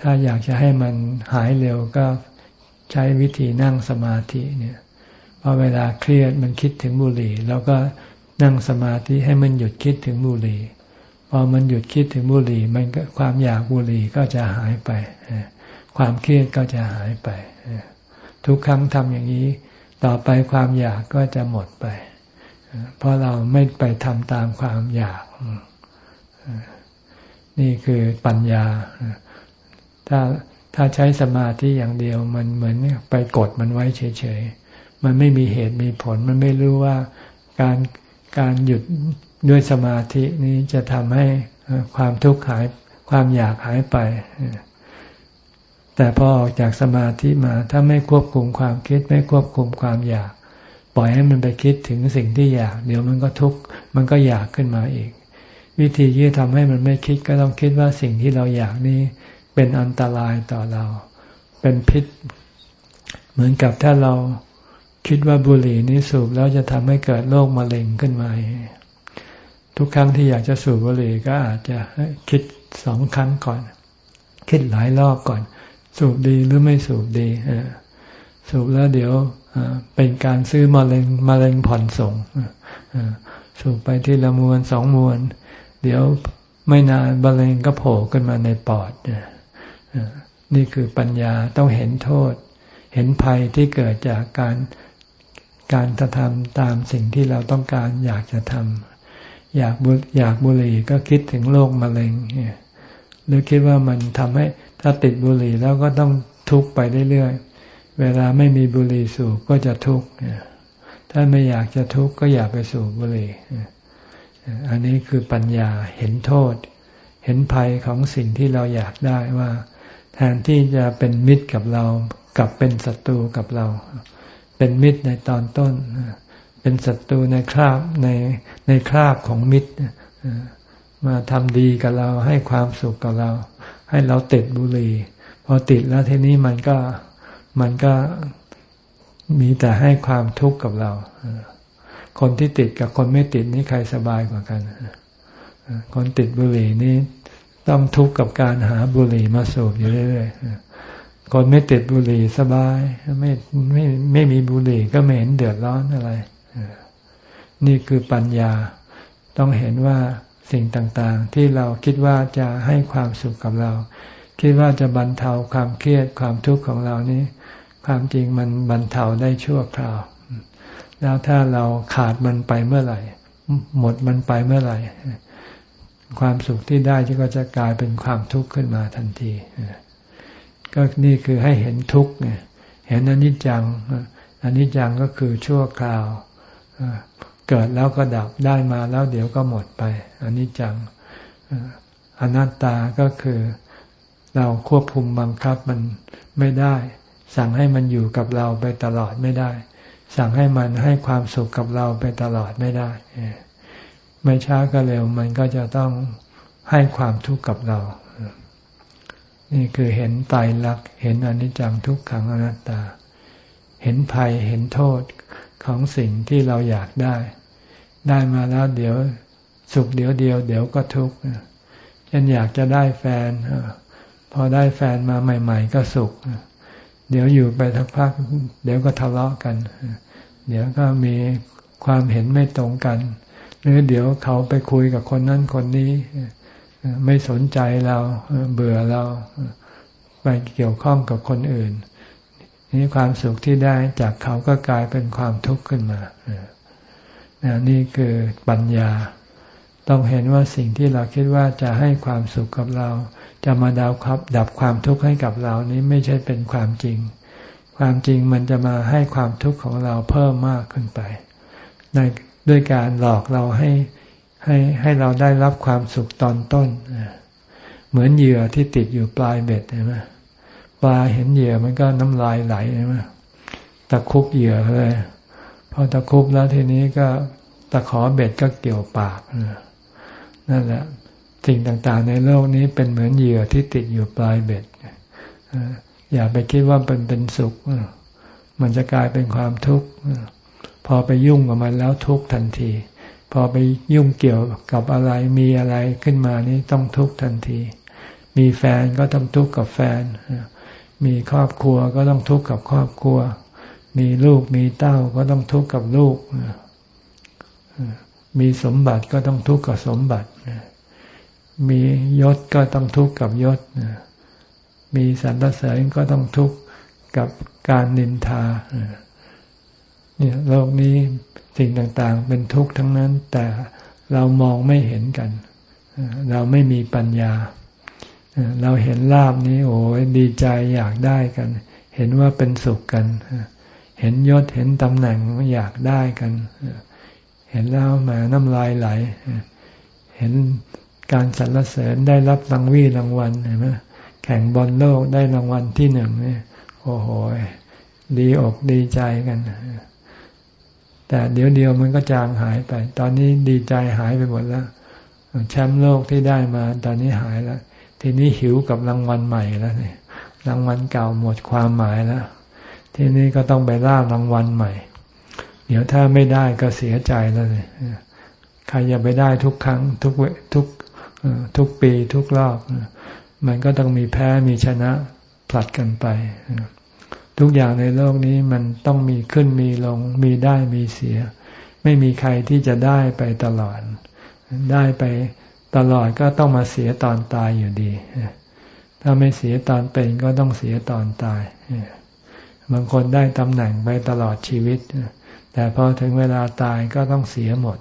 ถ้าอยากจะให้มันหายเร็วก็ใช้วิธีนั่งสมาธิเนี่ยพอเวลาเครียดมันคิดถึงบุหรี่เราก็นั่งสมาธิให้มันหยุดคิดถึงบุหรี่ พอมันหยุดคิดถึงบุหรี่ มันก็ความอยากบุหรี่ก็จะหายไป ความเครียดก็จะหายไป ทุกครั้งทำอย่างนี้ ต่อไปความอยากก็จะหมดไป เพราะเราไม่ไปทำตามความอยาก นี่คือปัญญา ถ้าถ้าใช้สมาธิอย่างเดียว มันเหมือนไปกดมันไว้เฉยๆ มันไม่มีเหตุมีผล มันไม่รู้ว่าการการหยุด ด้วยสมาธินี้จะทำให้ความทุกข์หายความอยากหายไป แต่พอออกจากสมาธิมาถ้าไม่ควบคุมความคิดไม่ควบคุมความอยาก ปล่อยให้มันไปคิดถึงสิ่งที่อยาก เดี๋ยวมันก็ทุกข์มันก็อยากขึ้นมาอีก วิธีที่ทำให้มันไม่คิดก็ต้องคิดว่าสิ่งที่เราอยากนี้เป็นอันตรายต่อเรา เป็นพิษ เหมือนกับถ้าเราคิดว่าบุหรี่นี้สูบแล้วจะทำให้เกิดโรคมะเร็งขึ้นมา ทุกครั้งที่อยากจะสูบบุหรี่ก็อาจจะคิดสองครั้งก่อน คิดหลายรอบก่อน สูบดีหรือไม่สูบดีสูบแล้วเดี๋ยวเป็นการซื้อมะเร็งมะเร็งผ่อนส่งสูบไปที่ละมวนสองมวน เดี๋ยวไม่นานมะเร็งก็โผล่ขึ้นมาในปอดนี่คือปัญญาต้องเห็นโทษ เห็นภัยที่เกิดจากการการกระทำตามสิ่งที่เราต้องการอยากจะทำ อยากบุอยากบุหรี่ก็คิดถึงโรคมะเร็งหรือคิดว่ามันทำให้ถ้าติดบุหรี่แล้วก็ต้องทุกข์ไปเรื่อยๆ เวลาไม่มีบุหรี่สูบก็จะทุกข์ถ้าไม่อยากจะทุกข์ก็อย่าไปสูบบุหรี่อันนี้คือปัญญาเห็นโทษ เห็นภัยของสิ่งที่เราอยากได้ว่า แทนที่จะเป็นมิตรกับเรากลับเป็นศัตรูกับเรา เป็นมิตรในตอนต้น เป็นศัตรูในคราบในในคราบของมิตรมาทำดีกับเราให้ความสุขกับเรา ให้เราติดบุหรี่พอติดแล้วทีนี้มันก็มันก็มีแต่ให้ความทุกข์กับเรา คนที่ติดกับคนไม่ติดนี่ใครสบายกว่ากัน คนติดบุหรี่นี่ต้องทุกข์กับการหาบุหรี่มาสูบอยู่เรื่อยๆ คนไม่ติดบุหรี่สบาย ไม่ไม่ไม่มีบุหรี่ก็ไม่เห็นเดือดร้อนอะไร นี่คือปัญญาต้องเห็นว่าสิ่งต่างๆ ที่เราคิดว่าจะให้ความสุขกับเรา คิดว่าจะบรรเทาความเครียดความทุกข์ของเรานี้ ความจริงมันบรรเทาได้ชั่วคราว แล้วถ้าเราขาดมันไปเมื่อไหร่ หมดมันไปเมื่อไหร่ ความสุขที่ได้ก็จะกลายเป็นความทุกข์ขึ้นมาทันทีก็นี่คือให้เห็นทุกข์เนี่ยเห็นอนิจจังอนิจจังก็คือชั่วคราว เกิดแล้วก็ดับได้มาแล้วเดี๋ยวก็หมดไปอนิจจังอนัตตาก็คือเราควบคุมบังคับมันไม่ได้ สั่งให้มันอยู่กับเราไปตลอดไม่ได้ สั่งให้มันให้ความสุขกับเราไปตลอดไม่ได้ ไม่ช้าก็เร็วมันก็จะต้องให้ความทุกข์กับเรา นี่คือเห็นไตรลักษณ์เห็นอนิจจังทุกขังอนัตตา เห็นภัยเห็นโทษ ของสิ่งที่เราอยากได้ ได้มาแล้วเดี๋ยวสุขเดี๋ยวเดียว เดี๋ยวก็ทุกข์เช่นอยากจะได้แฟนพอได้แฟนมาใหม่ ๆ ก็สุข เดี๋ยวอยู่ไปทักพัก เดี๋ยวก็ทะเลาะกัน เดี๋ยวก็มีความเห็นไม่ตรงกัน หรือเดี๋ยวเขาไปคุยกับคนนั้นคนนี้ ไม่สนใจเราเบื่อเรา ไปเกี่ยวข้องกับคนอื่น นี่ความสุขที่ได้จากเขาก็กลายเป็นความทุกข์ขึ้นมานี่คือปัญญา ต้องเห็นว่าสิ่งที่เราคิดว่าจะให้ความสุขกับเรา จะมาดาวครับ ดับความทุกข์ให้กับเรานี้ไม่ใช่เป็นความจริง ความจริงมันจะมาให้ความทุกข์ของเราเพิ่มมากขึ้นไปในด้วยการหลอกเราให้ให้ให้เราได้รับความสุขตอนต้น เหมือนเหยื่อที่ติดอยู่ปลายเบ็ดใช่ไหม ปลาเห็นเหยื่อมันก็น้ำลายไหลใช่ไหมตะคุบเหยื่อเลยพอตะคุบแล้วทีนี้ก็ตะขอเบ็ดก็เกี่ยวปากนั่นแหละสิ่งต่างๆ ในโลกนี้เป็นเหมือนเหยื่อที่ติดอยู่ปลายเบ็ดอย่าไปคิดว่าเป็นเป็นสุข มันจะกลายเป็นความทุกข์พอไปยุ่งกับมันแล้วทุกข์ทันที พอไปยุ่งเกี่ยวกับอะไรมีอะไรขึ้นมานี้ต้องทุกข์ทันที มีแฟนก็ต้องทุกข์กับแฟน มีครอบครัวก็ต้องทุกข์กับครอบครัว มีลูกมีเต้าก็ต้องทุกข์กับลูก มีสมบัติก็ต้องทุกข์กับสมบัติ มียศก็ต้องทุกข์กับยศ มีสรรเสริญก็ต้องทุกข์กับการนินทาเนี่ยโลกนี้สิ่งต่างๆ เป็นทุกข์ทั้งนั้น แต่เรามองไม่เห็นกัน เราไม่มีปัญญา เราเห็นลาบนี้ โอ้ยดีใจอยากได้กัน เห็นว่าเป็นสุขกัน เห็นยศเห็นตำแหน่งอยากได้กัน เห็นแล้วมาน้ำลายไหล เห็นการสรรเสริญได้รับรางวีรางวัลเห็นไหมแข่งบอลโลกได้รางวัลที่หนึ่งเนี่ยโอ้โหดีอกดีใจกัน แต่เดี๋ยวเดียวมันก็จางหายไป ตอนนี้ดีใจหายไปหมดแล้วแชมป์โลกที่ได้มา ตอนนี้หายแล้ว ทีนี้หิวกับรางวัลใหม่แล้วเนี่ยรางวัลเก่าหมดความหมายแล้วทีนี้ก็ต้องไปล่ารางวัลใหม่ เดี๋ยวถ้าไม่ได้ก็เสียใจแล้วเนี่ยใครจะไปได้ทุกครั้งทุกทุกทุกปีทุกรอบ มันก็ต้องมีแพ้มีชนะผลัดกันไป ทุกอย่างในโลกนี้มันต้องมีขึ้นมีลง มีได้มีเสีย ไม่มีใครที่จะได้ไปตลอด ได้ไป ตลอดก็ต้องมาเสียตอนตายอยู่ดี ถ้าไม่เสียตอนเป็นก็ต้องเสียตอนตาย บางคนได้ตำแหน่งไปตลอดชีวิต แต่พอถึงเวลาตายก็ต้องเสียหมด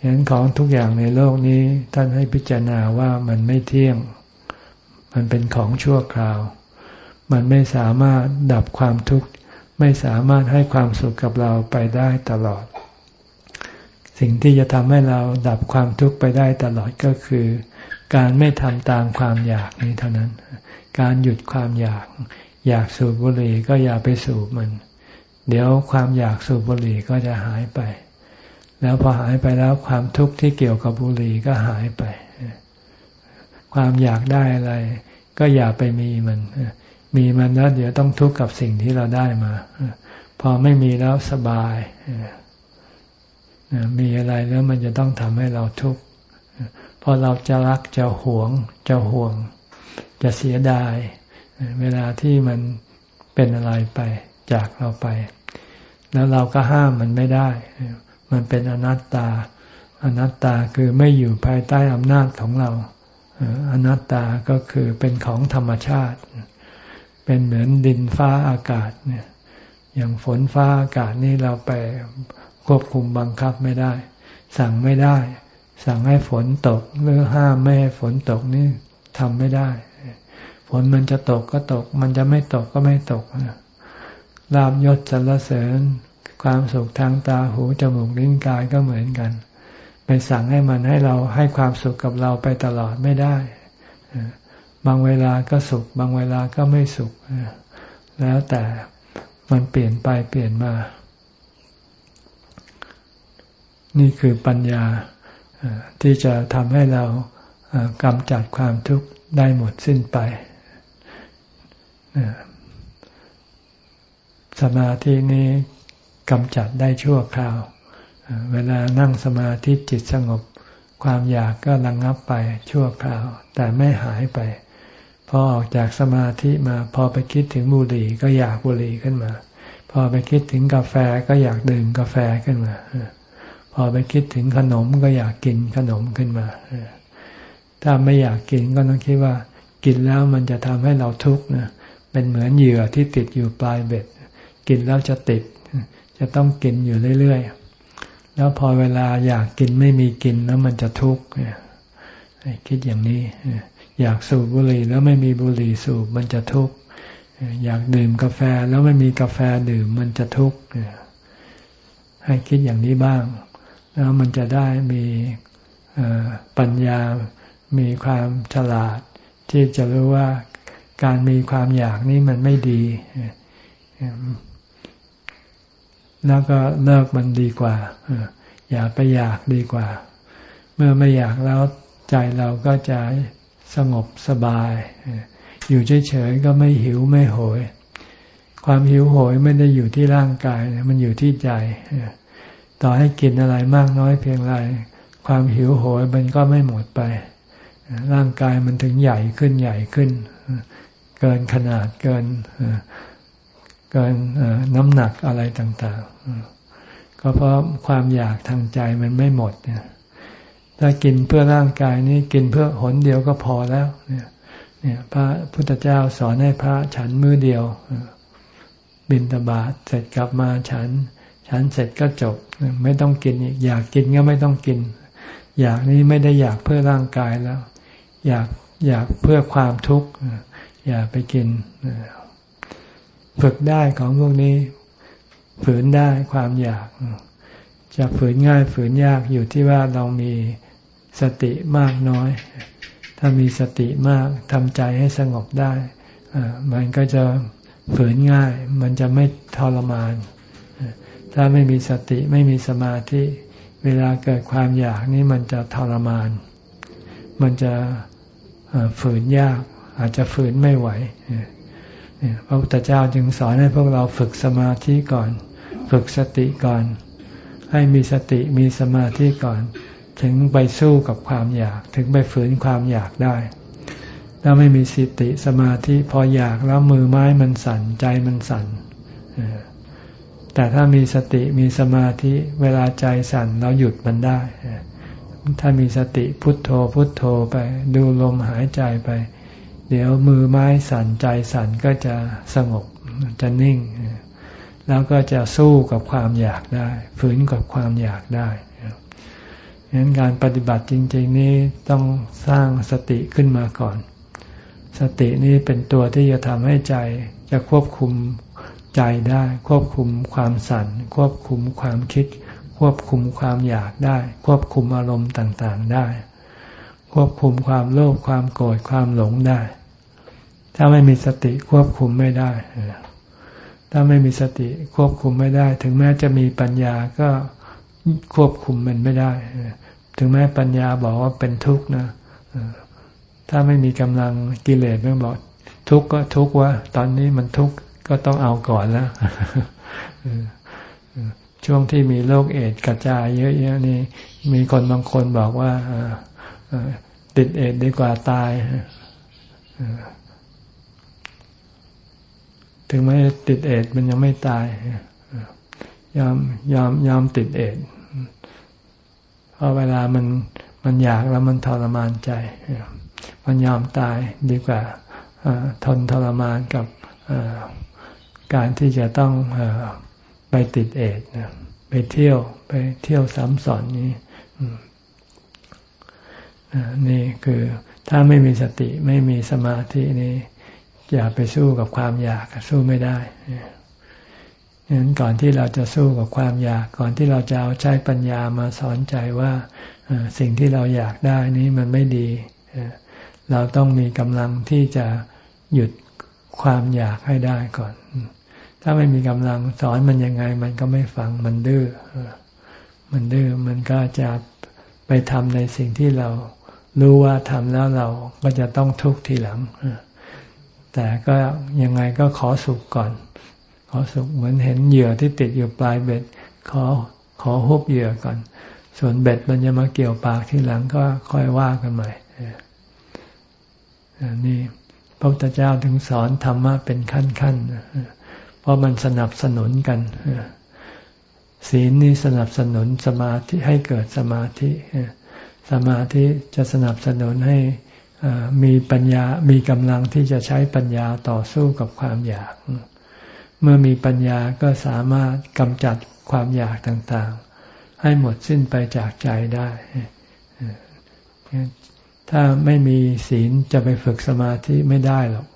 เห็นของทุกอย่างในโลกนี้ท่านให้พิจารณาว่ามันไม่เที่ยง มันเป็นของชั่วคราว มันไม่สามารถดับความทุกข์ ไม่สามารถให้ความสุขกับเราไปได้ตลอด สิ่งที่จะทำให้เราดับความทุกข์ไปได้ตลอดก็คือ การไม่ทำตามความอยากนี้เท่านั้น การหยุดความอยาก อยากสูบบุหรี่ก็อย่าไปสูบมัน เดี๋ยวความอยากสูบบุหรี่ก็จะหายไป แล้วพอหายไปแล้วความทุกข์ที่เกี่ยวกับบุหรี่ก็หายไป ความอยากได้อะไร ก็อย่าไปมีมัน มีมันแล้วเดี๋ยวต้องทุกข์กับสิ่งที่เราได้มา พอไม่มีแล้วสบาย มีอะไรแล้วมันจะต้องทำให้เราทุกข์พอเราจะรักจะหวง จะห่วง จะเสียดาย เวลาที่มันเป็นอะไรไปจากเราไป แล้วเราก็ห้ามมันไม่ได้ มันเป็นอนัตตา อนัตตาคือไม่อยู่ภายใต้อำนาจของเรา อนัตตาก็คือเป็นของธรรมชาติ เป็นเหมือนดินฟ้าอากาศเนี่ยอย่างฝนฟ้าอากาศนี่เราไป ควบคุมบังคับไม่ได้ สั่งไม่ได้ สั่งให้ฝนตกหรือห้ามไม่ให้ฝนตกนี่ทำไม่ได้ ฝนมันจะตกก็ตก มันจะไม่ตกก็ไม่ตกลาบยศสรรเสริญ ความสุขทางตาหูจมูกลิ้นกายก็เหมือนกัน ไปสั่งให้มันให้เราให้ความสุขกับเราไปตลอดไม่ได้ บางเวลาก็สุข บางเวลาก็ไม่สุข แล้วแต่มันเปลี่ยนไปเปลี่ยนมา นี่คือปัญญาที่จะทำให้เรากำจัดความทุกข์ได้หมดสิ้นไป สมาธินี้กำจัดได้ชั่วคราว เวลานั่งสมาธิจิตสงบ ความอยากก็ระงงับไปชั่วคราว แต่ไม่หายไป พอออกจากสมาธิมาพอไปคิดถึงบุหรี่ก็อยากบุหรี่ขึ้นมา พอไปคิดถึงกาแฟก็อยากดื่มกาแฟขึ้นมา พอไปคิดถึงขนมก็อยากกินขนมขึ้นมา ถ้าไม่อยากกินก็ต้องคิดว่า กินแล้วมันจะทำให้เราทุกข์นะเป็นเหมือนเหยื่อที่ติดอยู่ปลายเบ็ด กินแล้วจะติด จะต้องกินอยู่เรื่อยๆ แล้วพอเวลาอยากกินไม่มีกินแล้วมันจะทุกข์คิดอย่างนี้ อยากสูบบุหรี่แล้วไม่มีบุหรี่สูบมันจะทุกข์ อยากดื่มกาแฟแล้วไม่มีกาแฟดื่มมันจะทุกข์ ให้คิดอย่างนี้บ้าง แล้วมันจะได้มีปัญญา มีความฉลาด ที่จะรู้ว่าการมีความอยากนี้มันไม่ดี แล้วก็เลิกมันดีกว่า อย่าไปอยากดีกว่า เมื่อไม่อยากแล้วใจเราก็จะสงบสบาย อยู่เฉยๆก็ไม่หิวไม่โหย ความหิวโหยไม่ได้อยู่ที่ร่างกาย มันอยู่ที่ใจ ต่อให้กินอะไรมากน้อยเพียงไรความหิวโหยมันก็ไม่หมดไป ร่างกายมันถึงใหญ่ขึ้นใหญ่ขึ้น เกินขนาดเกินเกินน้ำหนักอะไรต่างๆ ก็เพราะความอยากทางใจมันไม่หมดเนี่ยถ้ากินเพื่อร่างกายนี้กินเพื่อหนเดียวก็พอแล้วเนี่ยเนี่ยพระพุทธเจ้าสอนให้พระฉันมือเดียวบินตบาทเสร็จกลับมาฉัน ฉันเสร็จก็จบไม่ต้องกินอีกอยากกินก็ไม่ต้องกิน อยากนี้ไม่ได้อยากเพื่อร่างกายแล้ว อยากอยากเพื่อความทุกข์อยากไปกินฝึกได้ของพวกนี้ ฝืนได้ความอยาก จะฝืนง่ายฝืนยากอยู่ที่ว่าเรามีสติมากน้อย ถ้ามีสติมากทำใจให้สงบได้มันก็จะฝืนง่าย มันจะไม่ทรมาน ถ้าไม่มีสติไม่มีสมาธิ เวลาเกิดความอยากนี่มันจะทรมาน มันจะฝืนยาก อาจจะฝืนไม่ไหวพระพุทธเจ้าจึงสอนให้พวกเราฝึกสมาธิก่อน ฝึกสติก่อน ให้มีสติมีสมาธิก่อน ถึงไปสู้กับความอยาก ถึงไปฝืนความอยากได้ถ้าไม่มีสติสมาธิพออยากแล้วมือไม้มันสั่นใจมันสั่น แต่ถ้ามีสติมีสมาธิเวลาใจสั่นเราหยุดมันได้ ถ้ามีสติพุทโธพุทโธไป ดูลมหายใจไป เดี๋ยวมือไม้สั่นใจสั่นก็จะสงบจะนิ่ง แล้วก็จะสู้กับความอยากได้ ฝืนกับความอยากได้ฉะนั้นการปฏิบัติจริง ๆ นี้ต้องสร้างสติขึ้นมาก่อน สตินี้เป็นตัวที่จะทำให้ใจจะควบคุม ใจได้ ควบคุมความสั่น ควบคุมความคิด ควบคุมความอยากได้ ควบคุมอารมณ์ต่างๆได้ ควบคุมความโลภความโกรธความหลงได้ ถ้าไม่มีสติควบคุมไม่ได้ถ้าไม่มีสติควบคุมไม่ได้ ถึงแม้จะมีปัญญาก็ควบคุมมันไม่ได้ ถึงแม้ปัญญาบอกว่าเป็นทุกข์นะถ้าไม่มีกำลังกิเลสมันบอก ทุกข์ก็ทุกข์วะตอนนี้มันทุกข์ ก็ต้องเอาก่อนแล้วช่วงที่มีโรคเอดกระจายเยอะๆนี่มีคนบางคนบอกว่าติดเอดดีกว่าตายถึงแม้ติดเอดมันยังไม่ตายยอมยอมยอมติดเอดเพราะเวลามันมันอยากแล้วมันทรมานใจ มันยอมตายดีกว่าทนทรมานกับ การที่จะต้องไปติดเอดไปเที่ยวไปเที่ยวซ้ำสอนนี้นี่คือถ้าไม่มีสติไม่มีสมาธินี่อย่าไปสู้กับความอยากสู้ไม่ได้ฉะนั้นก่อนที่เราจะสู้กับความอยาก ก่อนที่เราจะเอาใช้ปัญญามาสอนใจว่าสิ่งที่เราอยากได้นี้มันไม่ดี เราต้องมีกำลังที่จะหยุดความอยากให้ได้ก่อน ถ้าไม่มีกำลังสอนมันยังไง มันก็ไม่ฟังมันดื้อมันดื้อมันก็จะไปทำในสิ่งที่เรารู้ว่าทำแล้วเราก็จะต้องทุกข์ทีหลังแต่ก็ยังไงก็ขอสุขก่อน ขอสุขเหมือนเห็นเหยื่อที่ติดอยู่ปลายเบ็ด ขอขอฮุบเหยื่อก่อน ส่วนเบ็ดมันจะมาเกี่ยวปากทีหลังก็ค่อยว่ากันใหม่นี่พระพุทธเจ้าถึงสอนธรรมะเป็นขั้นๆ ราะมันสนับสนุนกันศีลนี่สนับสนุนสมาธิให้เกิดสมาธิ สมาธิจะสนับสนุนให้มีปัญญา มีกำลังที่จะใช้ปัญญาต่อสู้กับความอยาก เมื่อมีปัญญาก็สามารถกำจัดความอยากต่างๆ ให้หมดสิ้นไปจากใจได้ ถ้าไม่มีศีลจะไปฝึกสมาธิไม่ได้หรอก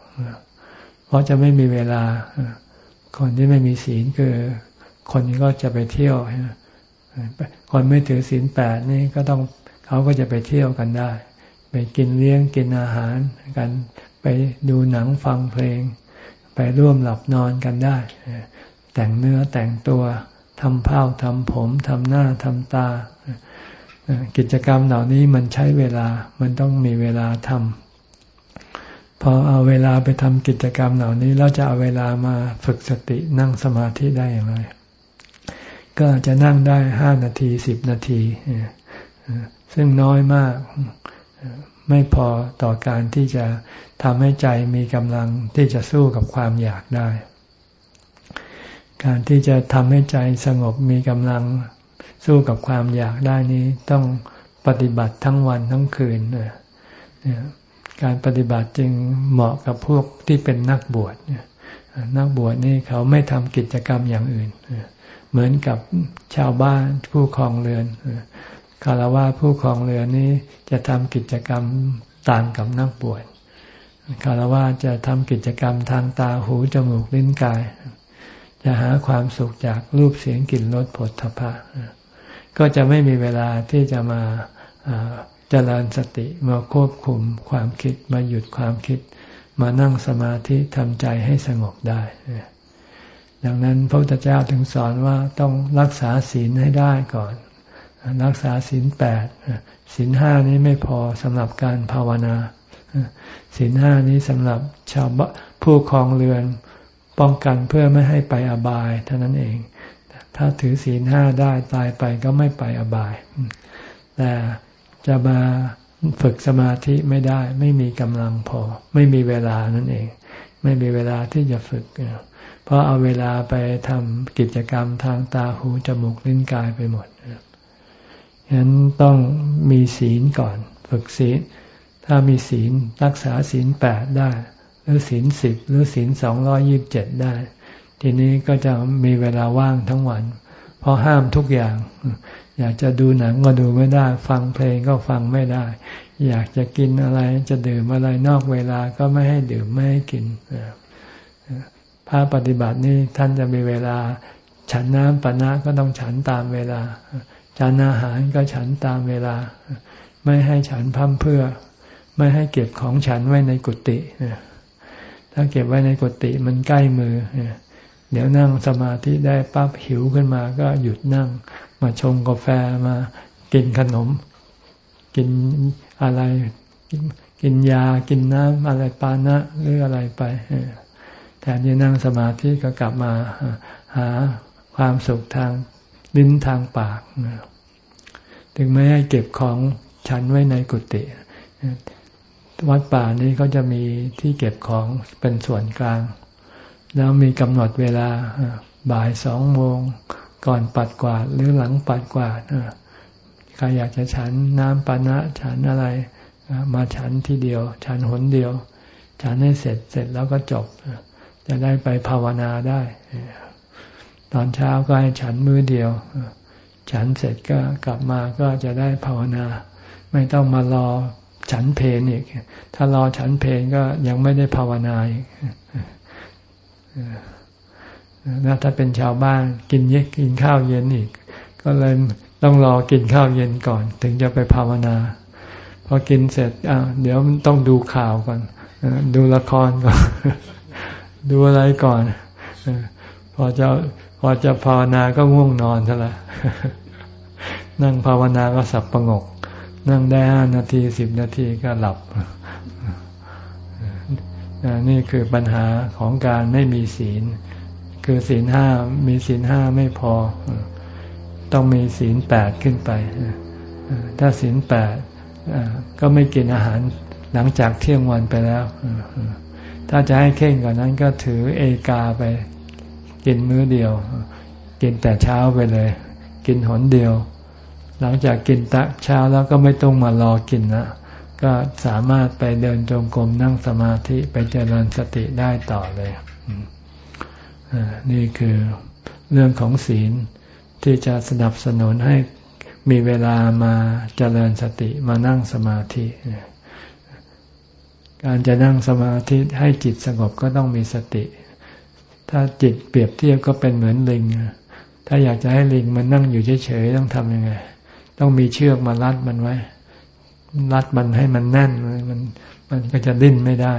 เพราะจะไม่มีเวลา คนที่ไม่มีศีลคือ คนก็จะไปเที่ยวคนไม่ถือศีลแปดนี่ก็ต้องเขาก็จะไปเที่ยวกันได้ ไปกินเลี้ยงกินอาหารกันไปดูหนังฟังเพลง ไปร่วมหลับนอนกันได้ แต่งเนื้อแต่งตัวทำเผ้าทำผมทำหน้าทำตา กิจกรรมเหล่านี้มันใช้เวลามันต้องมีเวลาทำ พอเอาเวลาไปทำกิจกรรมเหล่านี้เราจะเอาเวลามาฝึกสตินั่งสมาธิได้อย่างไร ก็จะนั่งได้ห้านาทีสิบนาที ซึ่งน้อยมาก ไม่พอต่อการที่จะทำให้ใจมีกำลังที่จะสู้กับความอยากได้ การที่จะทำให้ใจสงบมีกำลังสู้กับความอยากได้นี้ต้องปฏิบัติทั้งวันทั้งคืน การปฏิบัติจึงเหมาะกับพวกที่เป็นนักบวชนักบวชนี่เขาไม่ทำกิจกรรมอย่างอื่น เหมือนกับชาวบ้านผู้ครองเรือนคารวะผู้ครองเรือนนี้จะทำกิจกรรมต่างกับนักบวชคารวะจะทำกิจกรรมทางตาหูจมูกลิ้นกาย จะหาความสุขจากรูปเสียงกลิ่นรสผลทพะก็จะไม่มีเวลาที่จะมา เจริญสติมาควบคุมความคิดมาหยุดความคิด มานั่งสมาธิทำใจให้สงบได้ ดังนั้นพระพุทธเจ้าถึงสอนว่าต้องรักษาศีลให้ได้ก่อน รักษาศีลแปดศีลห้านี้ไม่พอสำหรับการภาวนาศีลห้านี้สำหรับชาวผู้ครองเรือนป้องกันเพื่อไม่ให้ไปอบายเท่านั้นเอง ถ้าถือศีลห้าได้ตายไปก็ไม่ไปอบาย แต่ จะมาฝึกสมาธิไม่ได้ ไม่มีกำลังพอ ไม่มีเวลานั่นเอง ไม่มีเวลาที่จะฝึก เพราะเอาเวลาไปทำกิจกรรมทางตาหูจมูกลิ้นกายไปหมดฉะนั้นต้องมีศีลก่อน ฝึกศีล ถ้ามีศีลรักษาศีลแปดได้ หรือศีลสิบหรือศีลสองร้อยิบเจ็ดได้ ทีนี้ก็จะมีเวลาว่างทั้งวัน เพราะห้ามทุกอย่าง อยากจะดูหนังก็ดูไม่ได้ ฟังเพลงก็ฟังไม่ได้ อยากจะกินอะไรจะดื่มอะไรนอกเวลาก็ไม่ให้ดื่มไม่ให้กินพระปฏิบัตินี่ท่านจะมีเวลา ฉันน้ำปนะก็ต้องฉันตามเวลา ฉันอาหารก็ฉันตามเวลา ไม่ให้ฉันพั่มเพื่อ ไม่ให้เก็บของฉันไว้ในกุฏิถ้าเก็บไว้ในกุฏิมันใกล้มือ เดี๋ยวนั่งสมาธิได้ปั๊บหิวขึ้นมาก็หยุดนั่ง มาชงกาแฟมากินขนม กินอะไร กินยากินน้ำอะไรปานะหรืออะไรไปแทนที่นั่งสมาธิก็กลับมาหาความสุขทางลิ้นทางปากถึงไม่ให้เก็บของฉันไว้ในกุฏิวัดป่านี้ก็จะมีที่เก็บของเป็นส่วนกลาง แล้วมีกำหนดเวลาบ่ายสองโมง ก่อนปัดกวาดหรือหลังปัดกวาดใครอยากจะฉันน้ำปานะฉันอะไร มาฉันทีเดียว ฉันหนเดียว ฉันให้เสร็จเสร็จแล้วก็จบ จะได้ไปภาวนาได้ ตอนเช้าก็ให้ฉันมือเดียว ฉันเสร็จก็กลับมาก็จะได้ภาวนา ไม่ต้องมารอฉันเพลนอีก ถ้ารอฉันเพลนก็ยังไม่ได้ภาวนาอีก นะถ้าเป็นชาวบ้านกินเย็นกินข้าวเย็นอีก ก็เลยต้องรอกินข้าวเย็นก่อน ถึงจะไปภาวนาพอกินเสร็จอ่าเดี๋ยวต้องดูข่าวก่อนดูละครก่อนดูอะไรก่อนพอจะพอจะภาวนาก็ง่วงนอนซะละนั่งภาวนาก็สับประงก นั่งได้ห้านาทีสิบนาทีก็หลับ นี่คือปัญหาของการไม่มีศีล คือศีลห้ามีศีลห้าไม่พอ ต้องมีศีลแปดขึ้นไป ถ้าศีลแปดก็ไม่กินอาหารหลังจากเที่ยงวันไปแล้ว ถ้าจะให้เข่งกว่านั้นก็ถือเอกาไปกินมื้อเดียว กินแต่เช้าไปเลย กินหนเดียว หลังจากกินตะเช้าแล้วก็ไม่ต้องมารอกินนะ ก็สามารถไปเดินจงกรมนั่งสมาธิไปเจริญสติได้ต่อเลยนี่คือเรื่องของศีลที่จะสนับสนุนให้มีเวลามาเจริญสติมานั่งสมาธิ การจะนั่งสมาธิให้จิตสงบก็ต้องมีสติ ถ้าจิตเปรียบเทียบก็เป็นเหมือนลิง ถ้าอยากจะให้ลิงมันนั่งอยู่เฉยๆต้องทำยังไง ต้องมีเชือกมารัดมันไว้ รัดมันให้มันแน่นมันมันก็จะดิ้นไม่ได้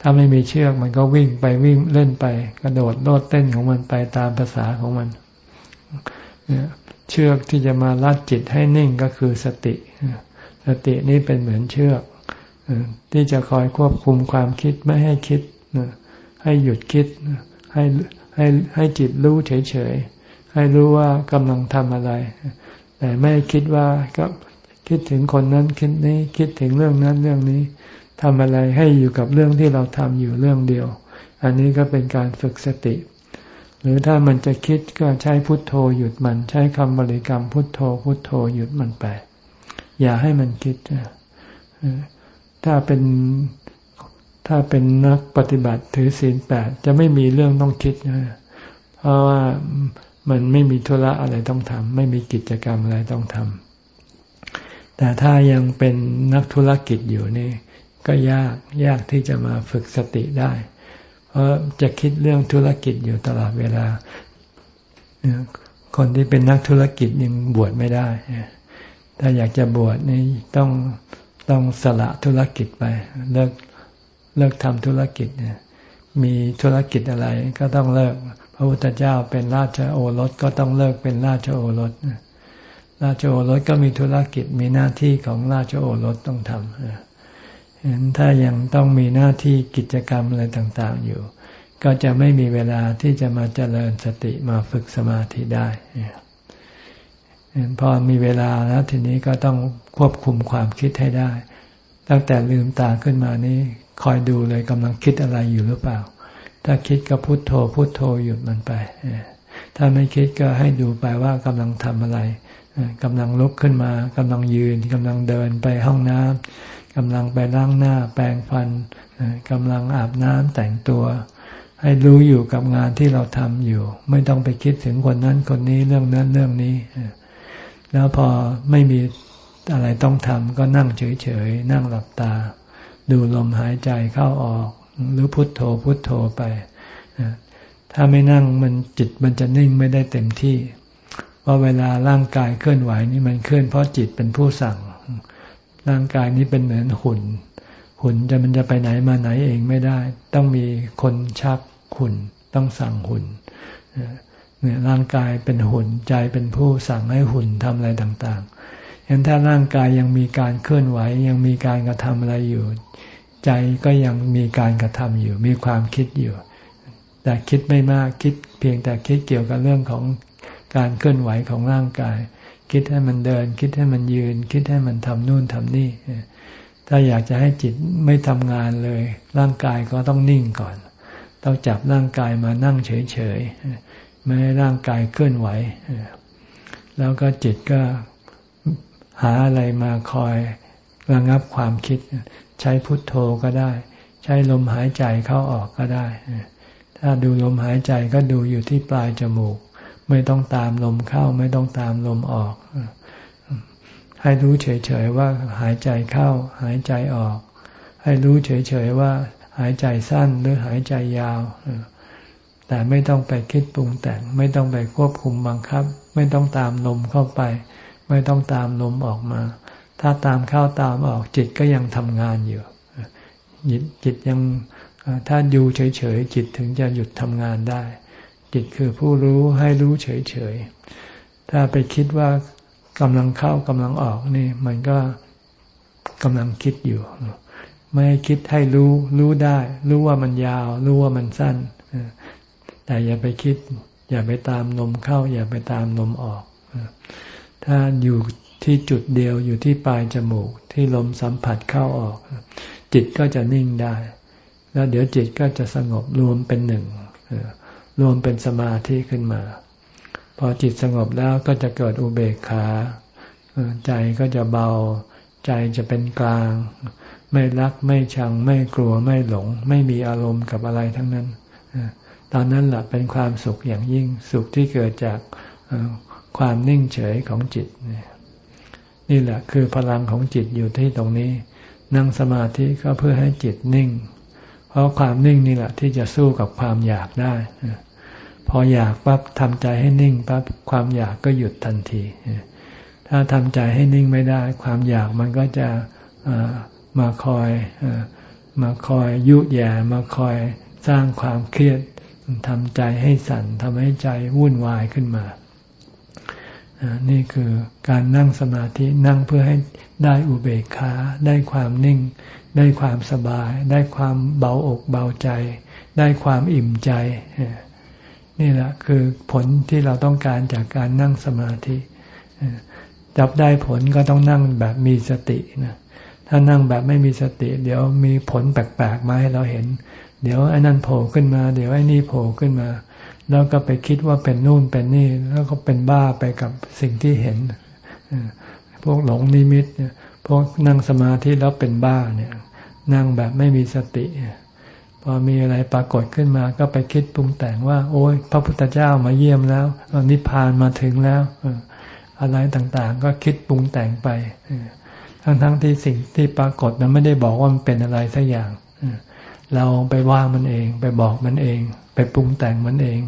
ถ้าไม่มีเชือกมันก็วิ่งไปวิ่งเล่นไป กระโดดโลดเต้นของมันไปตามภาษาของมันเชือกที่จะมารัดจิตให้นิ่งก็คือสติ สตินี้เป็นเหมือนเชือกที่จะคอยควบคุมความคิดไม่ให้คิดให้หยุดคิดให้ให้ให้จิตรู้เฉยๆให้รู้ว่ากำลังทำอะไร แต่ไม่คิดว่าก็ คิดถึงคนนั้นคิดนี้คิดถึงเรื่องนั้นเรื่องนี้ทำอะไรให้อยู่กับเรื่องที่เราทำอยู่เรื่องเดียว อันนี้ก็เป็นการฝึกสติ หรือถ้ามันจะคิดก็ใช้พุทโธหยุดมัน ใช้คำบริกรรมพุทโธ พุทโธหยุดมันไป อย่าให้มันคิด ถ้าเป็นถ้าเป็นนักปฏิบัติถือศีลแปดจะไม่มีเรื่องต้องคิดนะเพราะว่ามันไม่มีธุระอะไรต้องทำไม่มีกิจกรรมอะไรต้องทำ แต่ถ้ายังเป็นนักธุรกิจอยู่นี่ก็ยากยากที่จะมาฝึกสติได้ เพราะจะคิดเรื่องธุรกิจอยู่ตลอดเวลา คนที่เป็นนักธุรกิจยังบวชไม่ได้ ถ้าอยากจะบวชนี่ต้องต้องสละธุรกิจไป เลิกเลิกทำธุรกิจเนี่ยมีธุรกิจอะไรก็ต้องเลิก พระพุทธเจ้าเป็นราชโอรสก็ต้องเลิกเป็นราชโอรส ราชโอรสก็มีธุรกิจมีหน้าที่ของราชโอรสต้องทำเห็นถ้ายังต้องมีหน้าที่กิจกรรมอะไรต่าง ๆ อยู่ ก็จะไม่มีเวลาที่จะมาเจริญสติมาฝึกสมาธิได้พอมีเวลาแล้วทีนี้ก็ต้องควบคุมความคิดให้ได้ ตั้งแต่ลืมตาขึ้นมานี้ คอยดูเลยกำลังคิดอะไรอยู่หรือเปล่า ถ้าคิดก็พุโทโธพุโทโธหยุดมันไป ถ้าไม่คิดก็ให้ดูไปว่ากำลังทำอะไร กำลังลุกขึ้นมากำลังยืนกำลังเดินไปห้องน้ำกำลังไปล้างหน้าแปรงฟันกำลังอาบน้ำแต่งตัว ให้รู้อยู่กับงานที่เราทำอยู่ ไม่ต้องไปคิดถึงคนนั้นคนนี้เรื่องนั้นเรื่องนี้ แล้วพอไม่มีอะไรต้องทำก็นั่งเฉยๆ นั่งหลับตา ดูลมหายใจเข้าออก หรือพุทโธพุทโธไป ถ้าไม่นั่งมันจิตมันจะนิ่งไม่ได้เต็มที่ ราะเวลาร่างกายเคลื่อนไหวนี่มันเคลื่อนเพราะจิตเป็นผู้สั่ง ร่างกายนี้เป็นเหมือนหุ่น หุ่นจะมันจะไปไหนมาไหนเองไม่ได้ ต้องมีคนชักหุ่น ต้องสั่งหุ่นเนี่ยร่างกายเป็นหุ่นใจเป็นผู้สั่งให้หุ่นทำอะไรต่างๆยันถ้าร่างกายยังมีการเคลื่อนไหวยังมีการกระทำอะไรอยู่ ใจก็ยังมีการกระทำอยู่ มีความคิดอยู่ แต่คิดไม่มากคิดเพียงแต่คิดเกี่ยวกับเรื่องของ การเคลื่อนไหวของร่างกาย คิดให้มันเดิน คิดให้มันยืน คิดให้มันทำนู่นทำนี่ ถ้าอยากจะให้จิตไม่ทำงานเลย ร่างกายก็ต้องนิ่งก่อน ต้องจับร่างกายมานั่งเฉยๆไม่ให้ร่างกายเคลื่อนไหว แล้วก็จิตก็หาอะไรมาคอยระงับความคิด ใช้พุทโธก็ได้ ใช้ลมหายใจเข้าออกก็ได้ ถ้าดูลมหายใจก็ดูอยู่ที่ปลายจมูก ไม่ต้องตามลมเข้า ไม่ต้องตามลมออก ให้รู้เฉยๆว่าหายใจเข้า หายใจออก ให้รู้เฉยๆว่าหายใจสั้นหรือหายใจยาว แต่ไม่ต้องไปคิดปรุงแต่ง ไม่ต้องไปควบคุมบังคับ ไม่ต้องตามลมเข้าไป ไม่ต้องตามลมออกมา ถ้าตามเข้าตามออกจิตก็ยังทำงานอยู่จิตยังถ้าอยู่เฉยๆจิตถึงจะหยุดทำงานได้ จิตคือผู้รู้ให้รู้เฉยๆ ถ้าไปคิดว่ากำลังเข้ากำลังออกนี่ มันก็กำลังคิดอยู่ ไม่คิดให้รู้รู้ได้ รู้ว่ามันยาว รู้ว่ามันสั้น แต่อย่าไปคิด อย่าไปตามลมเข้า อย่าไปตามลมออก ถ้าอยู่ที่จุดเดียวอยู่ที่ปลายจมูก ที่ลมสัมผัสเข้าออก จิตก็จะนิ่งได้ แล้วเดี๋ยวจิตก็จะสงบรวมเป็นหนึ่ง รวมเป็นสมาธิขึ้นมา พอจิตสงบแล้วก็จะเกิดอุเบกขาใจก็จะเบา ใจจะเป็นกลาง ไม่รักไม่ชัง ไม่กลัวไม่หลง ไม่มีอารมณ์กับอะไรทั้งนั้นตอนนั้นแหละเป็นความสุขอย่างยิ่งสุขที่เกิดจากความนิ่งเฉยของจิต นี่แหละคือพลังของจิตอยู่ที่ตรงนี้ นั่งสมาธิก็เพื่อให้จิตนิ่ง เพราะความนิ่งนี่แหละที่จะสู้กับความอยากได้ พออยากปั๊บทำใจให้นิ่งปั๊บความอยากก็หยุดทันที ถ้าทำใจให้นิ่งไม่ได้ ความอยากมันก็จะมาคอยมาคอยยุแย่มาคอยสร้างความเครียดทำใจให้สั่นทำให้ใจวุ่นวายขึ้นมานี่คือการนั่งสมาธินั่งเพื่อให้ได้อุเบกขาได้ความนิ่ง ได้ความสบาย ได้ความเบาอกเบาใจ ได้ความอิ่มใจ นี่แหละคือผลที่เราต้องการจากการนั่งสมาธิจับได้ผลก็ต้องนั่งแบบมีสตินะถ้านั่งแบบไม่มีสติ เดี๋ยวมีผลแปลกๆมาให้เราเห็น เดี๋ยวไอ้นั่นโผล่ขึ้นมา เดี๋ยวไอ้นี่โผล่ขึ้นมา แล้วก็ไปคิดว่าเป็นนู่นเป็นนี่ แล้วก็เป็นบ้าไปกับสิ่งที่เห็นพวกหลงนิมิตพวกนั่งสมาธิแล้วเป็นบ้าเนี่ย นั่งแบบไม่มีสติ พอมีอะไรปรากฏขึ้นมาก็ไปคิดปรุงแต่งว่า โอ้ยพระพุทธเจ้ามาเยี่ยมแล้วนิพพานมาถึงแล้วอะไรต่างๆ ก็คิดปรุงแต่งไปทั้งๆทที่สิ่งที่ปรากฏมันไม่ได้บอกว่ามันเป็นอะไรสักอย่างเราไปว่ามันเอง ไปบอกมันเอง ไปปรุงแต่งมันเอง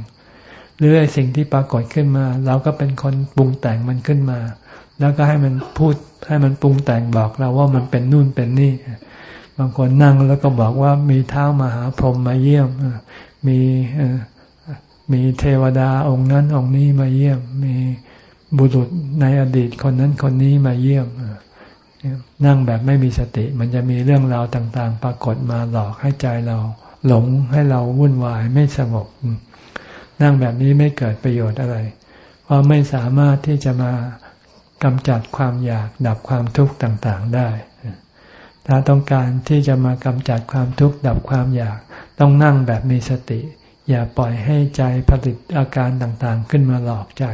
หรือไอ้สิ่งที่ปรากฏขึ้นมา เราก็เป็นคนปรุงแต่งมันขึ้นมา แล้วก็ให้มันพูดให้มันปรุงแต่งบอกเราว่ามันเป็นนู่นเป็นนี่ บางคนนั่งแล้วก็บอกว่ามีเท้ามาหาพรหมมาเยี่ยม มีมีเทวดาองค์นั้นองค์นี้มาเยี่ยม มีบุรุษในอดีตคนนั้นคนนี้มาเยี่ยมนั่งแบบไม่มีสติ มันจะมีเรื่องราวต่าง ๆ ปรากฏมาหลอกให้ใจเราหลงให้เราวุ่นวายไม่สงบ นั่งแบบนี้ไม่เกิดประโยชน์อะไร เพราะไม่สามารถที่จะมากำจัดความอยากดับความทุกข์ต่าง ๆ ได้ ถ้าต้องการที่จะมากำจัดความทุกข์ดับความอยาก ต้องนั่งแบบมีสติ อย่าปล่อยให้ใจผลิตอาการต่างๆ ขึ้นมาหลอกใจ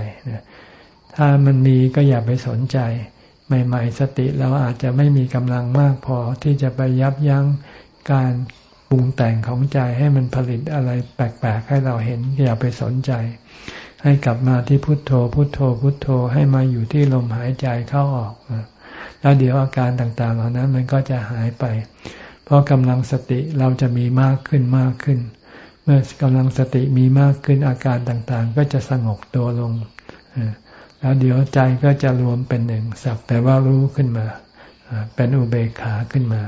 ถ้ามันมีก็อย่าไปสนใจ ใหม่ๆ สติเราอาจจะไม่มีกำลังมากพอที่จะไปยับยั้งการปรุงแต่งของใจให้มันผลิตอะไรแปลกๆ ให้เราเห็น อย่าไปสนใจ ให้กลับมาที่พุทโธ พุทโธ พุทโธให้มาอยู่ที่ลมหายใจเข้าออก แล้วเดี๋ยวอาการต่างๆ เหล่านั้นมันก็จะหายไป เพราะกำลังสติเราจะมีมากขึ้นมากขึ้น เมื่อกำลังสติมีมากขึ้นอาการต่างๆ ก็จะสงบตัวลง แล้วเดี๋ยวใจก็จะรวมเป็นหนึ่งสักแต่ว่ารู้ขึ้นมา เป็นอุเบกขาขึ้นมา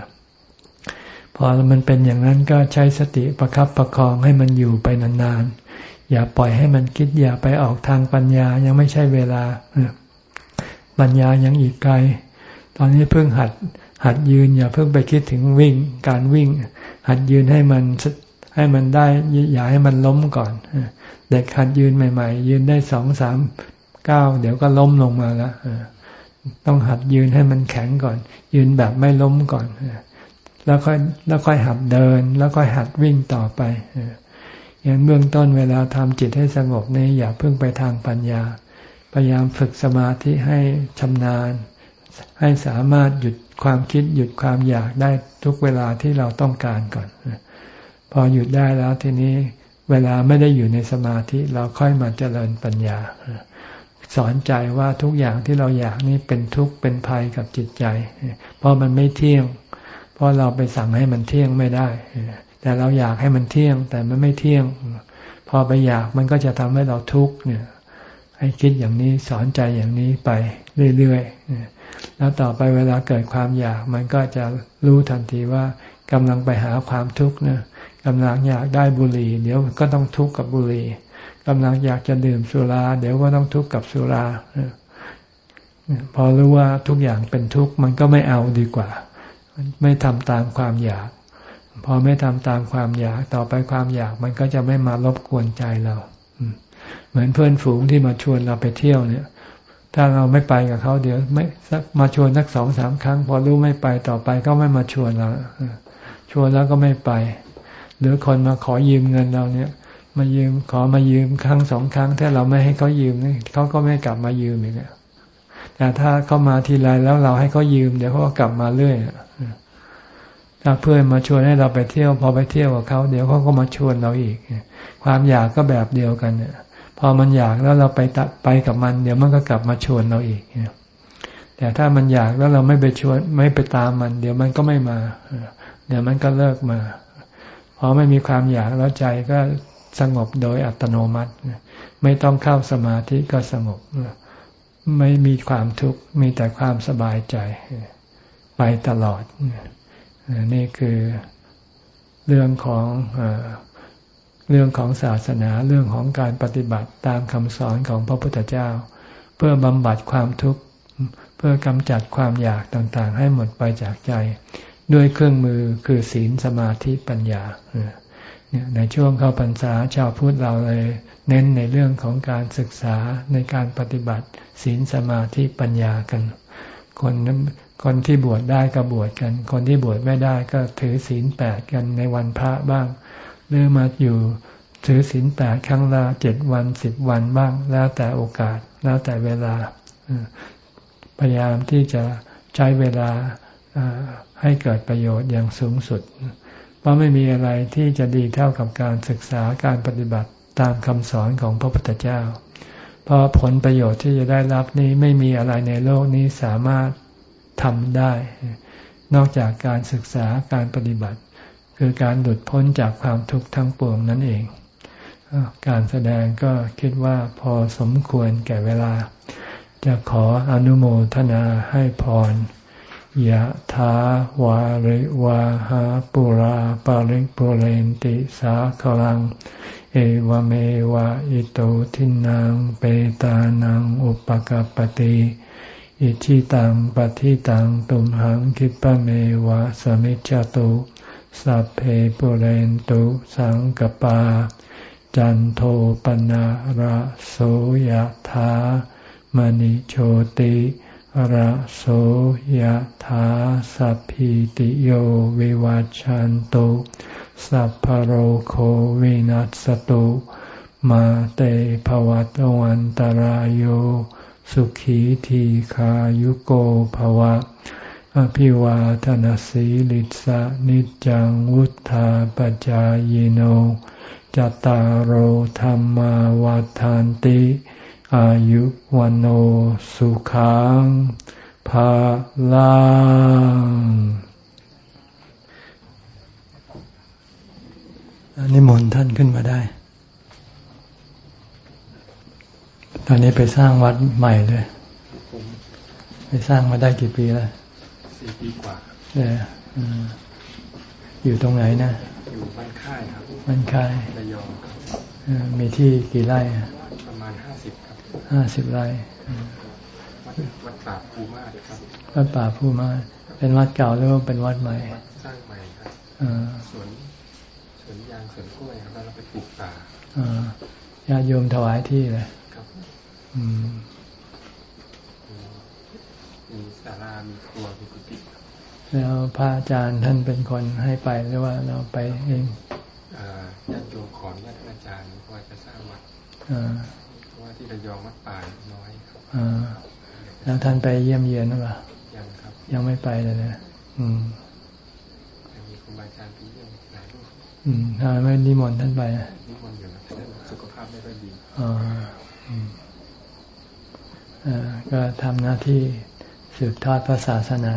พอมันเป็นอย่างนั้นก็ใช้สติประครับประคองให้มันอยู่ไปนานๆ อย่าปล่อยให้มันคิดอย่าไปออกทางปัญญายังไม่ใช่เวลาปัญญายังอีกไกล อนนี้เพิ่งหัดหัดยืนอย่าเพิ่งไปคิดถึงวิ่งการวิ่ง หัดยืนให้มันให้มันได้อย่าให้มันล้มก่อนเด็กหัดยืนใหม่ ๆ ยืนได้สองสามก้าวเดี๋ยวก็ล้มลงมาล้วต้องหัดยืนให้มันแข็งก่อน ยืนแบบไม่ล้มก่อนแล้วค่อยแล้วค่อยหัดเดิน แล้วค่อยหัดวิ่งต่อไปอย่างเบื้องต้นเวลาทำจิตให้สงบนี่อย่าเพิ่งไปทางปัญญา พยายามฝึกสมาธิให้ชำนาญ ให้สามารถหยุดความคิดหยุดความอยากได้ทุกเวลาที่เราต้องการก่อน พอหยุดได้แล้วทีนี้เวลาไม่ได้อยู่ในสมาธิเราค่อยมาเจริญปัญญา สอนใจว่าทุกอย่างที่เราอยากนี่เป็นทุกข์เป็นภัยกับจิตใจ เพราะมันไม่เที่ยง เพราะเราไปสั่งให้มันเที่ยงไม่ได้ แต่เราอยากให้มันเที่ยง แต่มันไม่เที่ยง พอไปอยากมันก็จะทำให้เราทุกข์เนี่ย ให้คิดอย่างนี้สอนใจอย่างนี้ไปเรื่อยๆ แล้วต่อไปเวลาเกิดความอยาก มันก็จะรู้ทันทีว่ากำลังไปหาความทุกข์นะกำลังอยากได้บุหรี่ เดี๋ยวก็ต้องทุกข์กับบุหรี่กำลังอยากจะดื่มสุรา เดี๋ยวก็ต้องทุกข์กับสุราพอรู้ว่าทุกอย่างเป็นทุกข์มันก็ไม่เอาดีกว่า ไม่ทำตามความอยาก พอไม่ทำตามความอยากต่อไปความอยากมันก็จะไม่มารบกวนใจเรา เหมือนเพื่อนฝูงที่มาชวนเราไปเที่ยวเนี่ย ถ้าเราไม่ไปกับเขาเดี๋ยวไม่มาชวนสักสองสามครั้ง พอรู้ไม่ไปต่อไปก็ไม่มาชวนเราชวนแล้วก็ไม่ไป หรือคนมาขอยืมเงินเราเนี่ย มายืมขอมายืมครั้งสองครั้ง ถ้าเราไม่ให้เขายืมเขาก็ไม่กลับมายืมอีกแต่ถ้าเขามาทีไรแล้วเราให้เขายืมเดี๋ยวเขาก็กลับมาเรื่อยถ้าเพื่อนมาชวนให้เราไปเที่ยว พอไปเที่ยวกับเขาเดี๋ยวเขาก็มาชวนเราอีก ความอยากก็แบบเดียวกันเนี่ย พอมันอยากแล้วเราไปตัดไปกับมัน เดี๋ยวมันก็กลับมาชวนเราอีกแต่ถ้ามันอยากแล้วเราไม่ไปชวนไม่ไปตามมัน เดี๋ยวมันก็ไม่มา เดี๋ยวมันก็เลิกมาพอไม่มีความอยากแล้วใจก็สงบโดยอัตโนมัติ ไม่ต้องเข้าสมาธิก็สงบ ไม่มีความทุกข์มีแต่ความสบายใจไปตลอด นี่คือเรื่องของ เรื่องของศาสนาเรื่องของการปฏิบัติตามคำสอนของพระพุทธเจ้า เพื่อบำบัดความทุกข์เพื่อกำจัดความอยากต่างๆ ให้หมดไปจากใจ ด้วยเครื่องมือคือศีลสมาธิปัญญาในช่วงเข้าพรรษาชาวพุทธเราเลย เน้นในเรื่องของการศึกษาในการปฏิบัติศีลสมาธิปัญญากัน คนคนที่บวชได้ก็บวชกัน คนที่บวชไม่ได้ก็ถือศีลแปดกันในวันพระบ้าง หรือมาอยู่ถือศีลแปดครั้งละเจ็ดวันสิบวันบ้างแล้วแต่โอกาสแล้วแต่เวลา พยายามที่จะใช้เวลาให้เกิดประโยชน์อย่างสูงสุด เพราะไม่มีอะไรที่จะดีเท่ากับการศึกษาการปฏิบัติตามคำสอนของพระพุทธเจ้า เพราะผลประโยชน์ที่จะได้รับนี้ไม่มีอะไรในโลกนี้สามารถทำได้ นอกจากการศึกษาการปฏิบัติ คือการหลุดพ้นจากความทุกข์ทั้งปวงนั่นเอง การแสดงก็คิดว่าพอสมควรแก่เวลา จะขออนุโมทนาให้พรยะถาวาริวาหาปุราปาริปุเรนติสาคลัง เอวเมวะอิโตทินังเปตานังอุปกปติอิชิตังปฏิตังตุมหังคิปะเมวะสมิจจตุ สัพเพปุเรนตุสังกปา จันโทปนะระโสยธามณิโชติระโสยธาสัพพิติโยวิวัจจันตุสัพพโรโควินัสตุ มาเตภวัตวันตารโยสุขีทีขายุโกภวะ อภิวาทนสีลิสะนิจังวุธาปจายโนจตารโหธรรมวาทานติ อายุวันโอสุขังภาลังนิมนต์ท่านขึ้นมาได้ ตอนนี้ไปสร้างวัดใหม่เลย ไปสร้างมาได้กี่ปีแล้ว สี่ปีกว่าเนี่ยอยู่ตรงไหนนะ อยู่บ้านค่ายครับบ้านค่ายระยองมีที่กี่ไร่ประมาณห้าสิบครับห้าสิบไร่วัดป่าภูมาศครับวัดป่าภูมาศเป็นวัดเก่าหรือว่าเป็นวัดใหม่สร้างใหม่ครับสวนสวนยางสวนกล้วยครับแล้วเราไปปลูกป่าญาติโยมถวายที่เลยมีศาลา มีครัวมีกุฏิแล้วพระอาจารย์ท่านเป็นคนให้ไปหรือว่าเราไปเองญาติโยมขอญาติอาจารย์ว่าจะสร้างวัดเพราะว่าที่ระยองวัดป่าน้อยครับแล้วท่านไปเยี่ยมเยียนหรือเปล่ายังครับ ยังไม่ไปเลยนะอืมมีครูบาอาจารย์ไปเยี่ยมหลายรูปอืมทำไมไม่นิมนต์ท่านไปนิมนต์อยู่นะแต่สุขภาพไม่ค่อยดีอ๋อก็ทำหน้าที่ สืบทอดพระศาสนา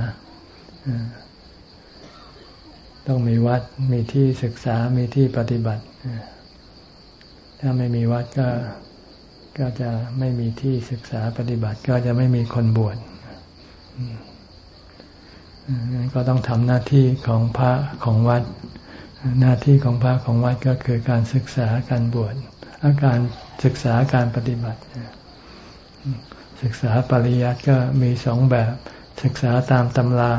ต้องมีวัดมีที่ศึกษามีที่ปฏิบัติ ถ้าไม่มีวัดก็ก็จะไม่มีที่ศึกษาปฏิบัติ ก็จะไม่มีคนบวชก็ต้องทำหน้าที่ของพระของวัด หน้าที่ของพระของวัดก็คือการศึกษาการบวชอาการศึกษาการปฏิบัติ ศึกษาปริยัติก็มีสองแบบ ศึกษาตามตำรา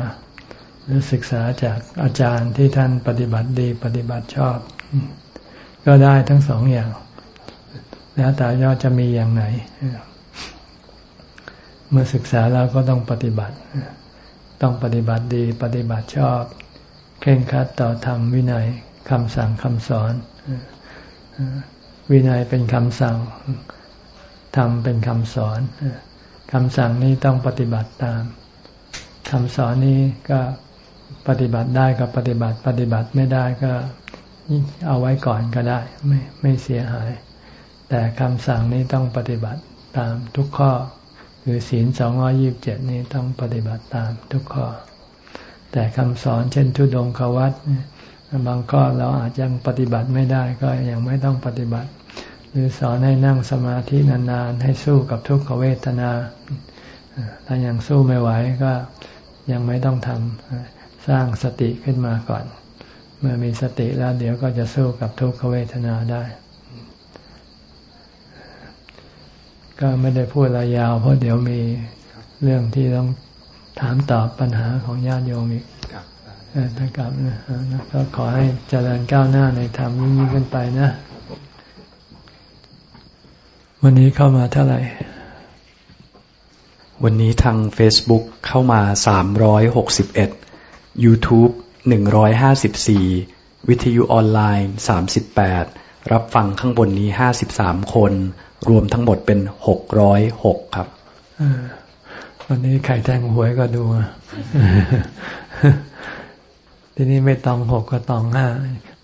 หรือศึกษาจากอาจารย์ที่ท่านปฏิบัติดีปฏิบัติชอบ ก็ได้ทั้งสองอย่าง แล้วแต่ยอดจะมีอย่างไหน เมื่อศึกษาแล้วก็ต้องปฏิบัติ ต้องปฏิบัติดีปฏิบัติชอบเข่งครัดต่อธรรมวินัยคำสั่งคำสอน วินัยเป็นคำสั่ง ธรรมเป็นคำสอนคำสั่งนี้ต้องปฏิบัติตามคำสอนนี้ก็ปฏิบัติได้ก็ปฏิบัติ ปฏิบัติไม่ได้ก็เอาไว้ก่อนก็ได้ ไม่ไม่เสียหาย แต่คำสั่งนี้ต้องปฏิบัติตามทุกข้อ คือศีลสองร้อยิบเจ็ดนี้ต้องปฏิบัติตามทุกข้อ แต่คำสอนเช่นทุดงควัตบางข้อเราอาจยังปฏิบัติไม่ได้ก็ยังไม่ต้องปฏิบัติ หรือสอนให้นั่งสมาธินานๆ ให้สู้กับทุกขเวทนา ถ้ายังสู้ไม่ไหวก็ยังไม่ต้องทำสร้างสติขึ้นมาก่อน เมื่อมีสติแล้วเดี๋ยวก็จะสู้กับทุกขเวทนาได้ ก็ไม่ได้พูดระยาว เพราะเดี๋ยวมีเรื่องที่ต้องถามตอบปัญหาของญาติโยมอีกถ้ากลับนะก็ขอให้เจริญก้าวหน้าในธรรมยิ่งขึ้นไปนะ วันนี้เข้ามาเท่าไหร่ วันนี้ทาง Facebook เข้ามา 361 YouTube 154 วิทยุออนไลน์ 38 รับฟังข้างบนนี้ 53 คน รวมทั้งหมดเป็น 606 ครับวันนี้ไข่แทงหวยก็ดู ทีนี้ไม่ตองหกก็ตองห้า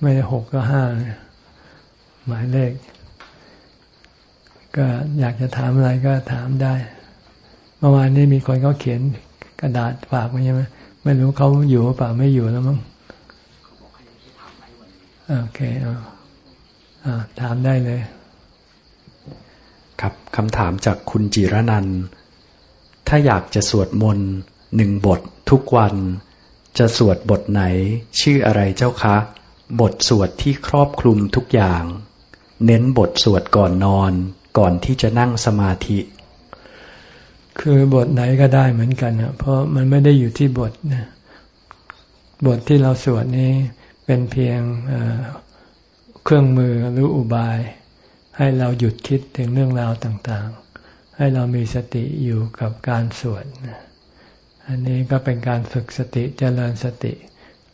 ไม่ได้หกก็ห้าหมายเลข ก็อยากจะถามอะไรก็ถามได้ เมื่อวานนี้มีคนเขาเขียนกระดาษฝากไว้ใช่ไหมไม่รู้เขาอยู่หรือเปล่าไม่อยู่แล้วมั้งโอเคอ่าถามได้เลย ครับคำถามจากคุณจิรนันถ้าอยากจะสวดมนต์หนึ่งบททุกวัน จะสวดบทไหน ชื่ออะไรเจ้าคะ บทสวดที่ครอบคลุมทุกอย่าง เน้นบทสวดก่อนนอน ก่อนที่จะนั่งสมาธิ คือบทไหนก็ได้เหมือนกันนะเพราะมันไม่ได้อยู่ที่บทนะบทที่เราสวดนี้เป็นเพียงเครื่องมือหรืออุบาย ให้เราหยุดคิดถึงเรื่องราวต่างๆ ให้เรามีสติอยู่กับการสวดอันนี้ก็เป็นการฝึกสติเจริญสติ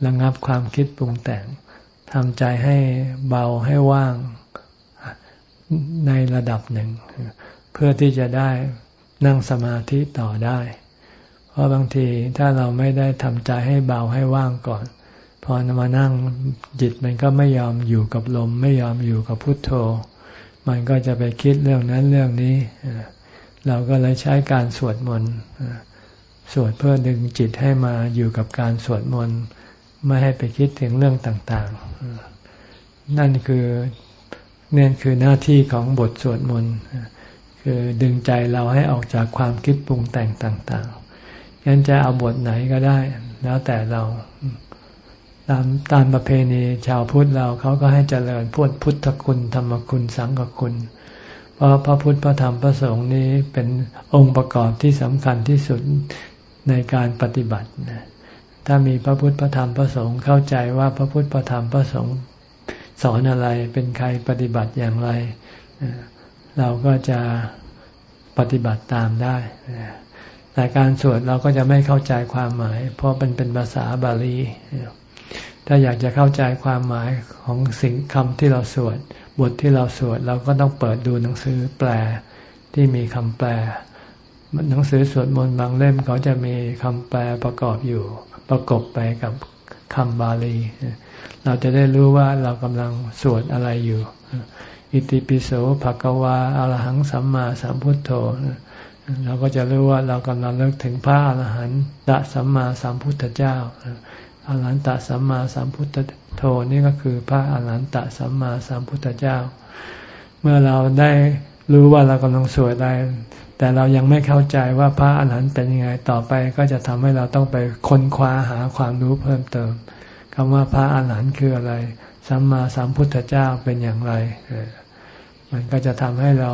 ระงับความคิดปรุงแต่งทำใจให้เบาให้ว่าง ในระดับหนึ่ง เพื่อที่จะได้นั่งสมาธิต่อได้ เพราะบางทีถ้าเราไม่ได้ทำใจให้เบาให้ว่างก่อน พอมานั่งจิตมันก็ไม่ยอมอยู่กับลม ไม่ยอมอยู่กับพุทโธ มันก็จะไปคิดเรื่องนั้นเรื่องนี้ เราก็เลยใช้การสวดมนต์สวดเพื่อดึงจิตให้มาอยู่กับการสวดมนต์ไม่ให้ไปคิดถึงเรื่องต่าง ๆ นั่นคือ นี่ยคือหน้าที่ของบทสวดมนต์คือดึงใจเราให้ออกจากความคิดปรุงแต่งต่างๆงั้นจะเอาบทไหนก็ได้ แล้วแต่เราตามตามประเพณีชาวพุทธเราเขาก็ให้เจริญพุทธพุทธคุณธรรมคุณสังฆคุณ เพราะพระพุทธพระธรรมพระสงฆ์นี้เป็นองค์ประกอบที่สำคัญที่สุดในการปฏิบัติถ้ามีพระพุทธพระธรรมพระสงฆ์เข้าใจว่าพระพุทธพระธรรมพระสงฆ์ สอนอะไรเป็นใครปฏิบัติอย่างไร เราก็จะปฏิบัติตามได้ แต่การสวดเราก็จะไม่เข้าใจความหมาย เพราะเป็นเป็นภาษาบาลี ถ้าอยากจะเข้าใจความหมายของสิ่งคำที่เราสวด บทที่เราสวดเราก็ต้องเปิดดูหนังสือแปลที่มีคำแปล หนังสือสวดมนต์บางเล่มเขาจะมีคำแปลประกอบอยู่ประกบไปกับคำบาลี เราจะได้รู้ว่าเรากำลังสวดอะไรอยู่ อิติปิโสภะกวาอรหังสัมมาสัมพุทโธเราก็จะรู้ว่าเรากำลังเลิกถึงพระอรหันตสัมมาสัมพุทธเจ้าอรหันตสัมมาสัมพุทธโทนี่ก็คือพระอรหันตสัมมาสัมพุทธเจ้า เมื่อเราได้รู้ว่าเรากำลังสวดอะได้แต่เรายังไม่เข้าใจว่าพระอรหันต์เป็นยังไงต่อไปก็จะทำให้เราต้องไปค้นคว้าหาความรู้เพิ่มเติม คำว่าพระอรหันต์คืออะไร สัมมาสัมพุทธเจ้าเป็นอย่างไร มันก็จะทำให้เรา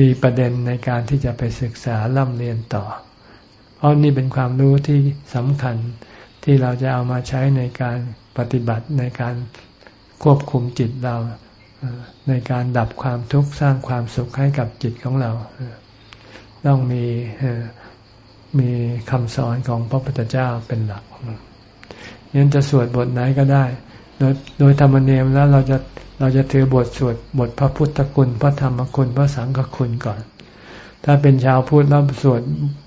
มีประเด็นในการที่จะไปศึกษาล่ำเรียนต่อ เพราะนี่เป็นความรู้ที่สำคัญที่เราจะเอามาใช้ในการปฏิบัติในการควบคุมจิตเราในการดับความทุกข์สร้างความสุขให้กับจิตของเรา ต้องมีมีคำสอนของพระพุทธเจ้าเป็นหลัก ยันจะสวดบทไหนก็ได้ โดยโดยธรรมเนียมแล้วเราจะเราจะถือบทสวดบทพระพุทธคุณ พระธรรมคุณ พระสังฆคุณก่อน ถ้าเป็นชาวพุทธแล้วสวด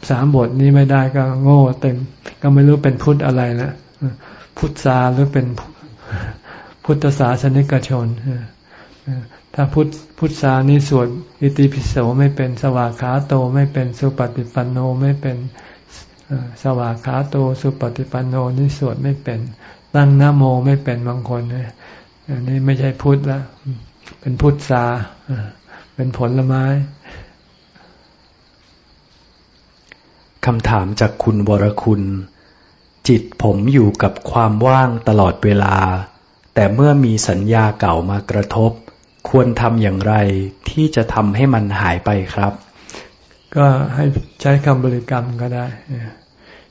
สามบทนี้ไม่ได้ก็โง่เต็ม ก็ไม่รู้เป็นพุทธอะไรนะพุทธาหรือเป็นพุทธศาสนิกชนถ้าพุทธพุทธานี้สวดอิติปิโสไม่เป็นสวากขาโตไม่เป็นสุปฏิปันโนไม่เป็น สวากขาโตสุปฏิปันโนนี่สวดไม่เป็น ตั้งนโมไม่เป็นบางคนเนี่ยอันนี้ไม่ใช่พุทธล้วเป็นพุทธสาเป็นผลไม้คำถามจากคุณวรคุณ จิตผมอยู่กับความว่างตลอดเวลา แต่เมื่อมีสัญญาเก่ามากระทบ ควรทำอย่างไรที่จะทำให้มันหายไปครับ ก็ให้ใช้คำบริกรรมก็ได้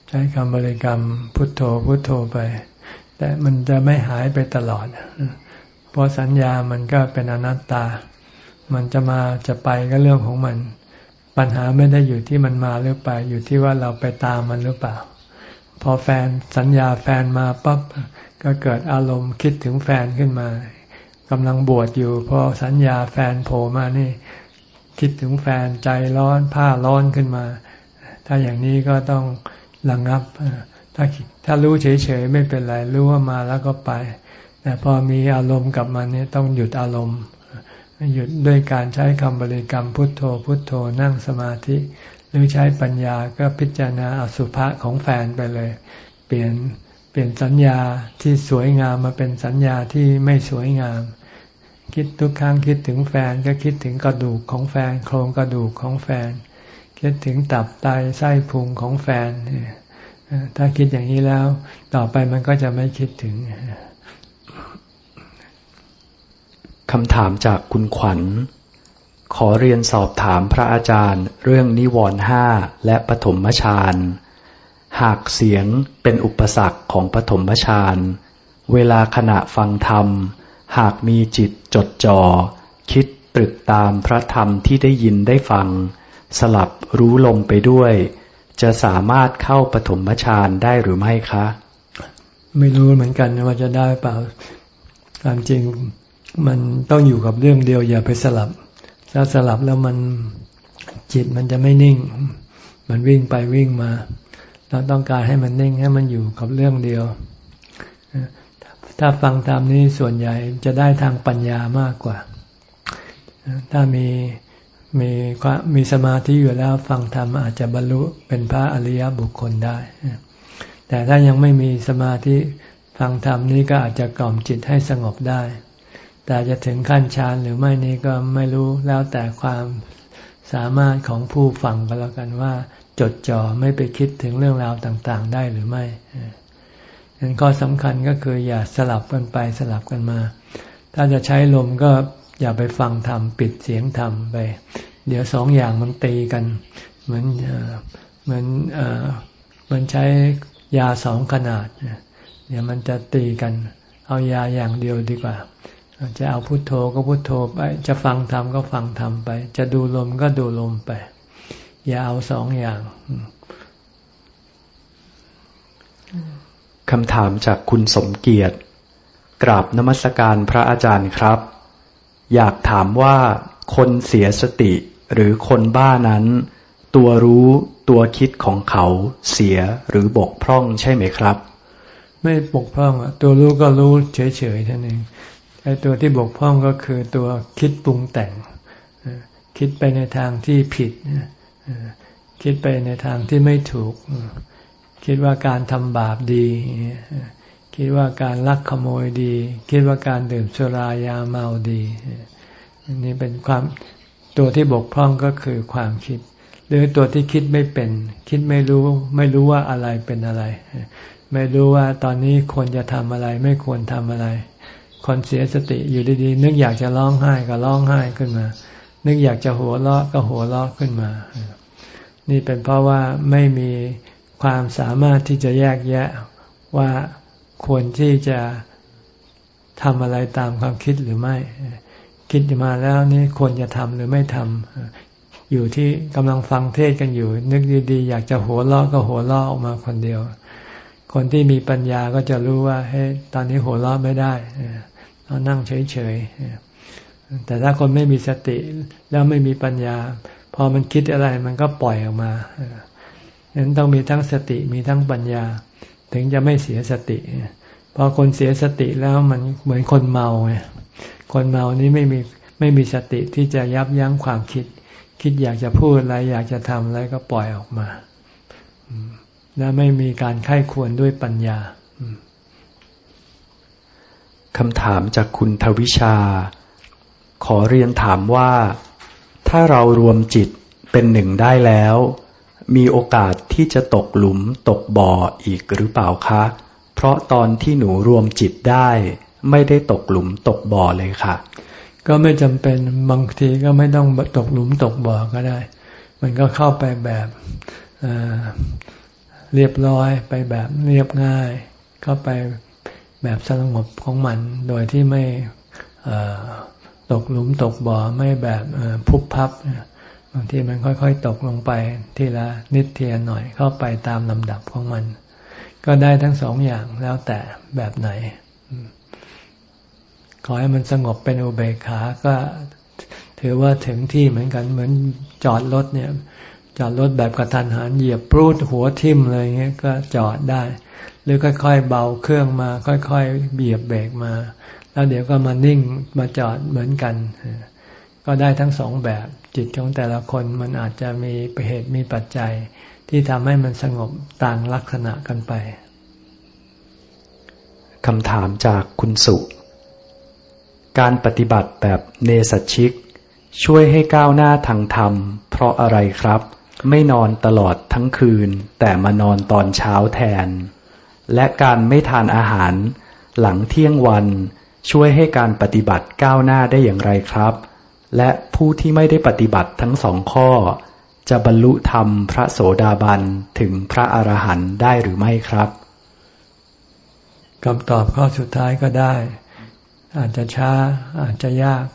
ใช้คำบริกรรมพุทโธพุทโธไป แต่มันจะไม่หายไปตลอด เพราะสัญญามันก็เป็นอนัตตา มันจะมาจะไปก็เรื่องของมัน ปัญหาไม่ได้อยู่ที่มันมาหรือเปอยู่ที่ว่าเราไปตามมันหรือเปล่า พอแฟนสัญญาแฟนมาปั๊บก็เกิดอารมณ์คิดถึงแฟนขึ้นมากำลังบวชอยู่พอสัญญาแฟนโผล่มานี่ คิดถึงแฟนใจร้อนผ้าร้อนขึ้นมา ถ้าอย่างนี้ก็ต้องระงงับ ถ้าถ้ารู้เฉยๆไม่เป็นไรรู้ว่ามาแล้วก็ไป แต่พอมีอารมณ์กลับมานี่ต้องหยุดอารมณ์ หยุดด้วยการใช้คำบริกรรมพุทโธ พุทโธนั่งสมาธิ หรือใช้ปัญญาก็พิจารณาอสุภะของแฟนไปเลย เปลี่ยนเปลี่ยนสัญญาที่สวยงามมาเป็นสัญญาที่ไม่สวยงาม คิดทุกครั้งคิดถึงแฟนก็คิดถึงกระดูกของแฟน โครงกระดูกของแฟน คิดถึงตับไตไส้พุงของแฟน ถ้าคิดอย่างนี้แล้ว ต่อไปมันก็จะไม่คิดถึงคำถามจากคุณขวัญ ขอเรียนสอบถามพระอาจารย์ เรื่องนิวรณ์ห้าและปฐมฌานหากเสียงเป็นอุปสรรคของปฐมฌานเวลาขณะฟังธรรม หากมีจิตจดจ่อคิดตรึกตามพระธรรมที่ได้ยินได้ฟัง สลับรู้ลมไปด้วย จะสามารถเข้าปฐมฌานได้หรือไม่คะ ไม่รู้เหมือนกันว่าจะได้เปล่าความจริงมันต้องอยู่กับเรื่องเดียวอย่าไปสลับ ถ้าสลับแล้วมันจิตมันจะไม่นิ่ง มันวิ่งไปวิ่งมา เราต้องการให้มันนิ่งให้มันอยู่กับเรื่องเดียว ถ้าฟังตามนี้ส่วนใหญ่จะได้ทางปัญญามากกว่า ถ้ามีมีมีสมาธิอยู่แล้วฟังธรรมอาจจะบรรลุเป็นพระอริยบุคคลได้ แต่ถ้ายังไม่มีสมาธิฟังธรรมนี้ก็อาจจะกล่อมจิตให้สงบได้ แต่จะถึงขั้นฌานหรือไม่นี้ก็ไม่รู้แล้วแต่ความสามารถของผู้ฟังก็แล้วกันว่า จดจ่อไม่ไปคิดถึงเรื่องราวต่างๆ ได้หรือไม่ ดังนั้นข้อสำคัญก็คืออย่าสลับกันไปสลับกันมา ถ้าจะใช้ลมก็อย่าไปฟังธรรมปิดเสียงธรรมไป เดี๋ยวสองอย่างมันตีกัน เหมือนเหมือนเหมันใช้ยาสองขนาดเดี๋ยวมันจะตีกัน เอายาอย่างเดียวดีกว่า จะเอาพุโทโธก็พุโทโธไป จะฟังธรรมก็ฟังธรรมไป จะดูลมก็ดูลมไป อย่าเอาสองอย่าง คำถามจากคุณสมเกียรติ กราบนมัสการพระอาจารย์ครับ อยากถามว่าคนเสียสติหรือคนบ้านั้น ตัวรู้ตัวคิดของเขาเสียหรือบกพร่องใช่ไหมครับ ไม่บกพร่องอะตัวรู้ก็รู้เฉยๆท่านเองไอ้ตัวที่บกพร่องก็คือตัวคิดปรุงแต่ง คิดไปในทางที่ผิด คิดไปในทางที่ไม่ถูก คิดว่าการทำบาปดี คิดว่าการลักขโมยดี คิดว่าการดื่มสุรายาเมาดีนี่เป็นความตัวที่บกพร่องก็คือความคิด หรือตัวที่คิดไม่เป็น คิดไม่รู้ ไม่รู้ว่าอะไรเป็นอะไร ไม่รู้ว่าตอนนี้ควรจะทำอะไร ไม่ควรทำอะไร คนเสียสติอยู่ดีๆ นึกอยากจะร้องไห้ก็ร้องไห้ขึ้นมา นึกอยากจะหัวเราะก็หัวเราะขึ้นมา นี่เป็นเพราะว่าไม่มี ความสามารถที่จะแยกแยะว่าควรที่จะทำอะไรตามความคิดหรือไม่ คิดมาแล้วนี่ควรจะทำหรือไม่ทำอยู่ที่กำลังฟังเทศกันอยู่ นึกดีๆ อยากจะหัวเราะก็หัวเราะออกมาคนเดียว คนที่มีปัญญาก็จะรู้ว่าเฮ้ยตอนนี้หัวเราะไม่ได้เรานั่งเฉยๆแต่ถ้าคนไม่มีสติแล้วไม่มีปัญญา พอมันคิดอะไรมันก็ปล่อยออกมา ฉะนั้นต้องมีทั้งสติมีทั้งปัญญา ถึงจะไม่เสียสติ พอคนเสียสติแล้วมันเหมือนคนเมาไงคนเมานี้ไม่มีไม่มีสติที่จะยับยั้งความคิด คิดอยากจะพูดอะไรอยากจะทำอะไรก็ปล่อยออกมา และไม่มีการไข้ควรด้วยปัญญาคำถามจากคุณทวิชา ขอเรียนถามว่า ถ้าเรารวมจิตเป็นหนึ่งได้แล้ว มีโอกาสที่จะตกหลุมตกบ่ออีกหรือเปล่าคะ เพราะตอนที่หนูรวมจิตได้ ไม่ได้ตกหลุมตกบ่อเลยค่ะ ก็ไม่จำเป็นบางทีก็ไม่ต้องตกหลุมตกบ่อก็ได้ มันก็เข้าไปแบบเรียบร้อยไปแบบเรียบง่ายเข้าไปแบบสงบของมันโดยที่ไม่ตกหลุมตกบ่อไม่แบบพุบพับ ทีมันค่อยๆตกลงไปทีละนิดเทียนหน่อยเข้าไปตามลำดับของมัน ก็ได้ทั้งสองอย่างแล้วแต่แบบไหน ขอให้มันสงบเป็นอุเบกขา ก็ถือว่าถึงที่เหมือนกันเหมือนจอดรถเนี่ย จอดรถแบบกระทันหันเหยียบปรูดหัวทิ่มเลยเงี้ยก็จอดได้ หรือค่อยๆเบาเครื่องมา ค่อยๆเบียบเบรกมา แล้วเดี๋ยวก็มานิ่งมาจอดเหมือนกัน ก็ได้ทั้งสองแบบจิตของแต่ละคนมันอาจจะมีเหตุมีปัจจัย ที่ทำให้มันสงบต่างลักษณะกันไปคำถามจากคุณสุ การปฏิบัติแบบเนสัชิก ช่วยให้ก้าวหน้าทางธรรม เพราะอะไรครับ ไม่นอนตลอดทั้งคืน แต่มานอนตอนเช้าแทน และการไม่ทานอาหาร หลังเที่ยงวัน ช่วยให้การปฏิบัติก้าวหน้าได้อย่างไรครับ และผู้ที่ไม่ได้ปฏิบัติทั้งสองข้อ จะบรรลุธรรมพระโสดาบันถึงพระอรหันต์ได้หรือไม่ครับคำตอบข้อสุดท้ายก็ได้ อาจจะช้าอาจจะยาก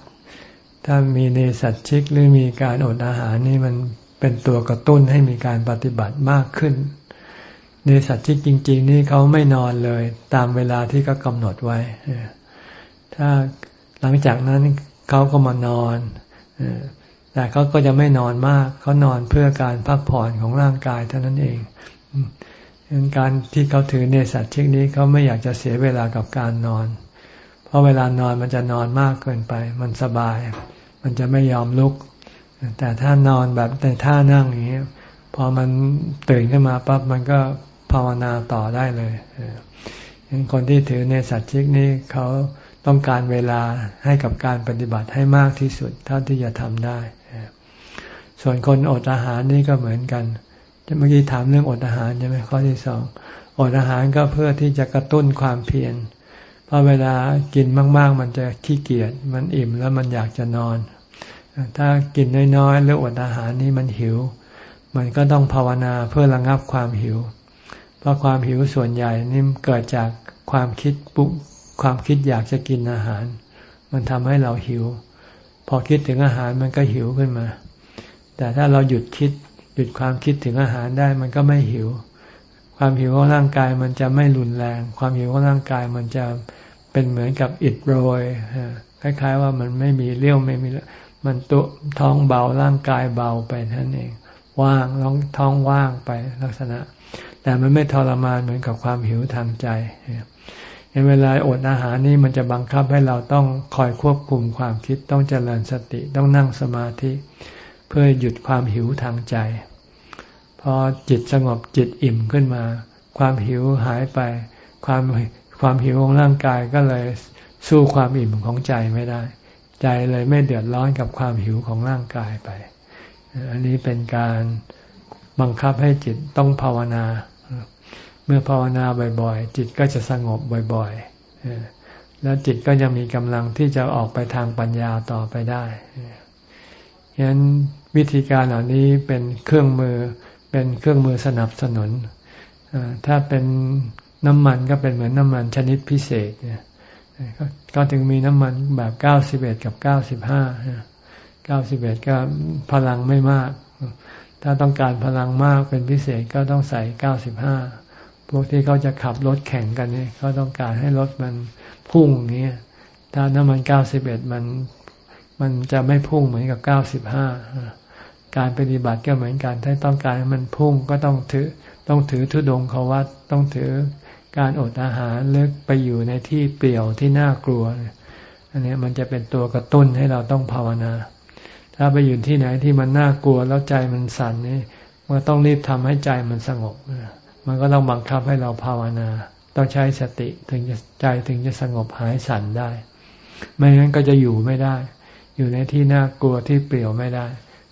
ถ้ามีเนสัตชิกหรือมีการอดอาหารนี่มันเป็นตัวกระตุ้นให้มีการปฏิบัติมากขึ้นในสัตว์ที่จริง ๆ นี่เขาไม่นอนเลย ตามเวลาที่เขากำหนดไว้ ถ้าหลังจากนั้น เขาก็มานอนแต่เขาก็จะไม่นอนมาก เขานอนเพื่อการพักผ่อนของร่างกายเท่านั้นเองการที่เขาถือเนสัตชิกนี้เขาไม่อยากจะเสียเวลากับการนอน เพราะเวลานอนมันจะนอนมากเกินไป มันสบาย มันจะไม่ยอมลุก แต่ถ้านอนแบบในท่านั่งอย่างนี้พอมันตื่นขึ้นมาปั๊บมันก็ภาวนาต่อได้เลยคนที่ถือในสัตชิกนี้เขา ต้องการเวลาให้กับการปฏิบัติให้มากที่สุดเท่าที่จะทำได้ ส่วนคนอดอาหารนี่ก็เหมือนกันเมื่อกี้ถามเรื่องอดอาหารใช่ไหมข้อที่สองอดอาหารก็เพื่อที่จะกระตุ้นความเพียรเพราะเวลากินมาก ๆ มันจะขี้เกียจมันอิ่มแล้วมันอยากจะนอน ถ้ากินน้อยๆหรืออดอาหารนี้มันหิว มันก็ต้องภาวนาเพื่อระงับความหิว เพราะความหิวส่วนใหญ่นี่เกิดจากความคิดปุ๊ ความคิดอยากจะกินอาหาร มันทำให้เราหิว พอคิดถึงอาหารมันก็หิวขึ้นมา แต่ถ้าเราหยุดคิด หยุดความคิดถึงอาหารได้มันก็ไม่หิว ความหิวของร่างกายมันจะไม่รุนแรง ความหิวของร่างกายมันจะเป็นเหมือนกับอิดโรยคล้ายๆว่ามันไม่มีเลี้ยวไม่มีมันตัวท้องเบาร่างกายเบาไปนั่นเอง ว่างท้องท้องว่างไปลักษณะ แต่มันไม่ทรมานเหมือนกับความหิวทางใจ เวลาอดอาหารนี่มันจะบังคับให้เราต้องคอยควบคุมความคิดต้องเจริญสติต้องนั่งสมาธิ เพื่อหยุดความหิวทางใจ พอจิตสงบจิตอิ่มขึ้นมา ความหิวหายไป ความความหิวของร่างกายก็เลยสู้ความอิ่มของใจไม่ได้ ใจเลยไม่เดือดร้อนกับความหิวของร่างกายไป อันนี้เป็นการบังคับให้จิตต้องภาวนา เมื่อภาวนาบ่อยๆ จิตก็จะสงบบ่อยๆ แล้วจิตก็จะมีกำลังที่จะออกไปทางปัญญาต่อไปได้ฉะนั้นวิธีการเหล่านี้เป็นเครื่องมือเป็นเครื่องมือสนับสนุน ถ้าเป็นน้ำมันก็เป็นเหมือนน้ำมันชนิดพิเศษก็ถึงมีน้ำมันแบบเก้าสิบเอ็ดกับเก้าสิบห้าเก้าสิบเอ็ดก็พลังไม่มาก ถ้าต้องการพลังมากเป็นพิเศษก็ต้องใส่เก้าสิบห้า พวกที่เขาจะขับรถแข่งกันเนี่ยเขาต้องการให้รถมันพุ่งนี้ถ้าน้ำมันเก้าสิบเอ็ดมันมันจะไม่พุ่งเหมือนกับเก้าสิบห้าการปฏิบัติก็เหมือนกันถ้าต้องการให้มันพุ่งก็ต้องถือต้องถือทุดงเขาวัดต้องถือการอดอาหารเลือกไปอยู่ในที่เปลี่ยวที่น่ากลัว อันนี้มันจะเป็นตัวกระตุ้นให้เราต้องภาวนา ถ้าไปอยู่ที่ไหนที่มันน่ากลัวแล้วใจมันสั่นนี่มันต้องรีบทำให้ใจมันสงบ มันก็ต้องบังคับให้เราภาวนา ต้องใช้สติถึงจะใจถึงจะสงบหายสั่นได้ ไม่งั้นก็จะอยู่ไม่ได้ อยู่ในที่น่ากลัวที่เปลี่ยวไม่ได้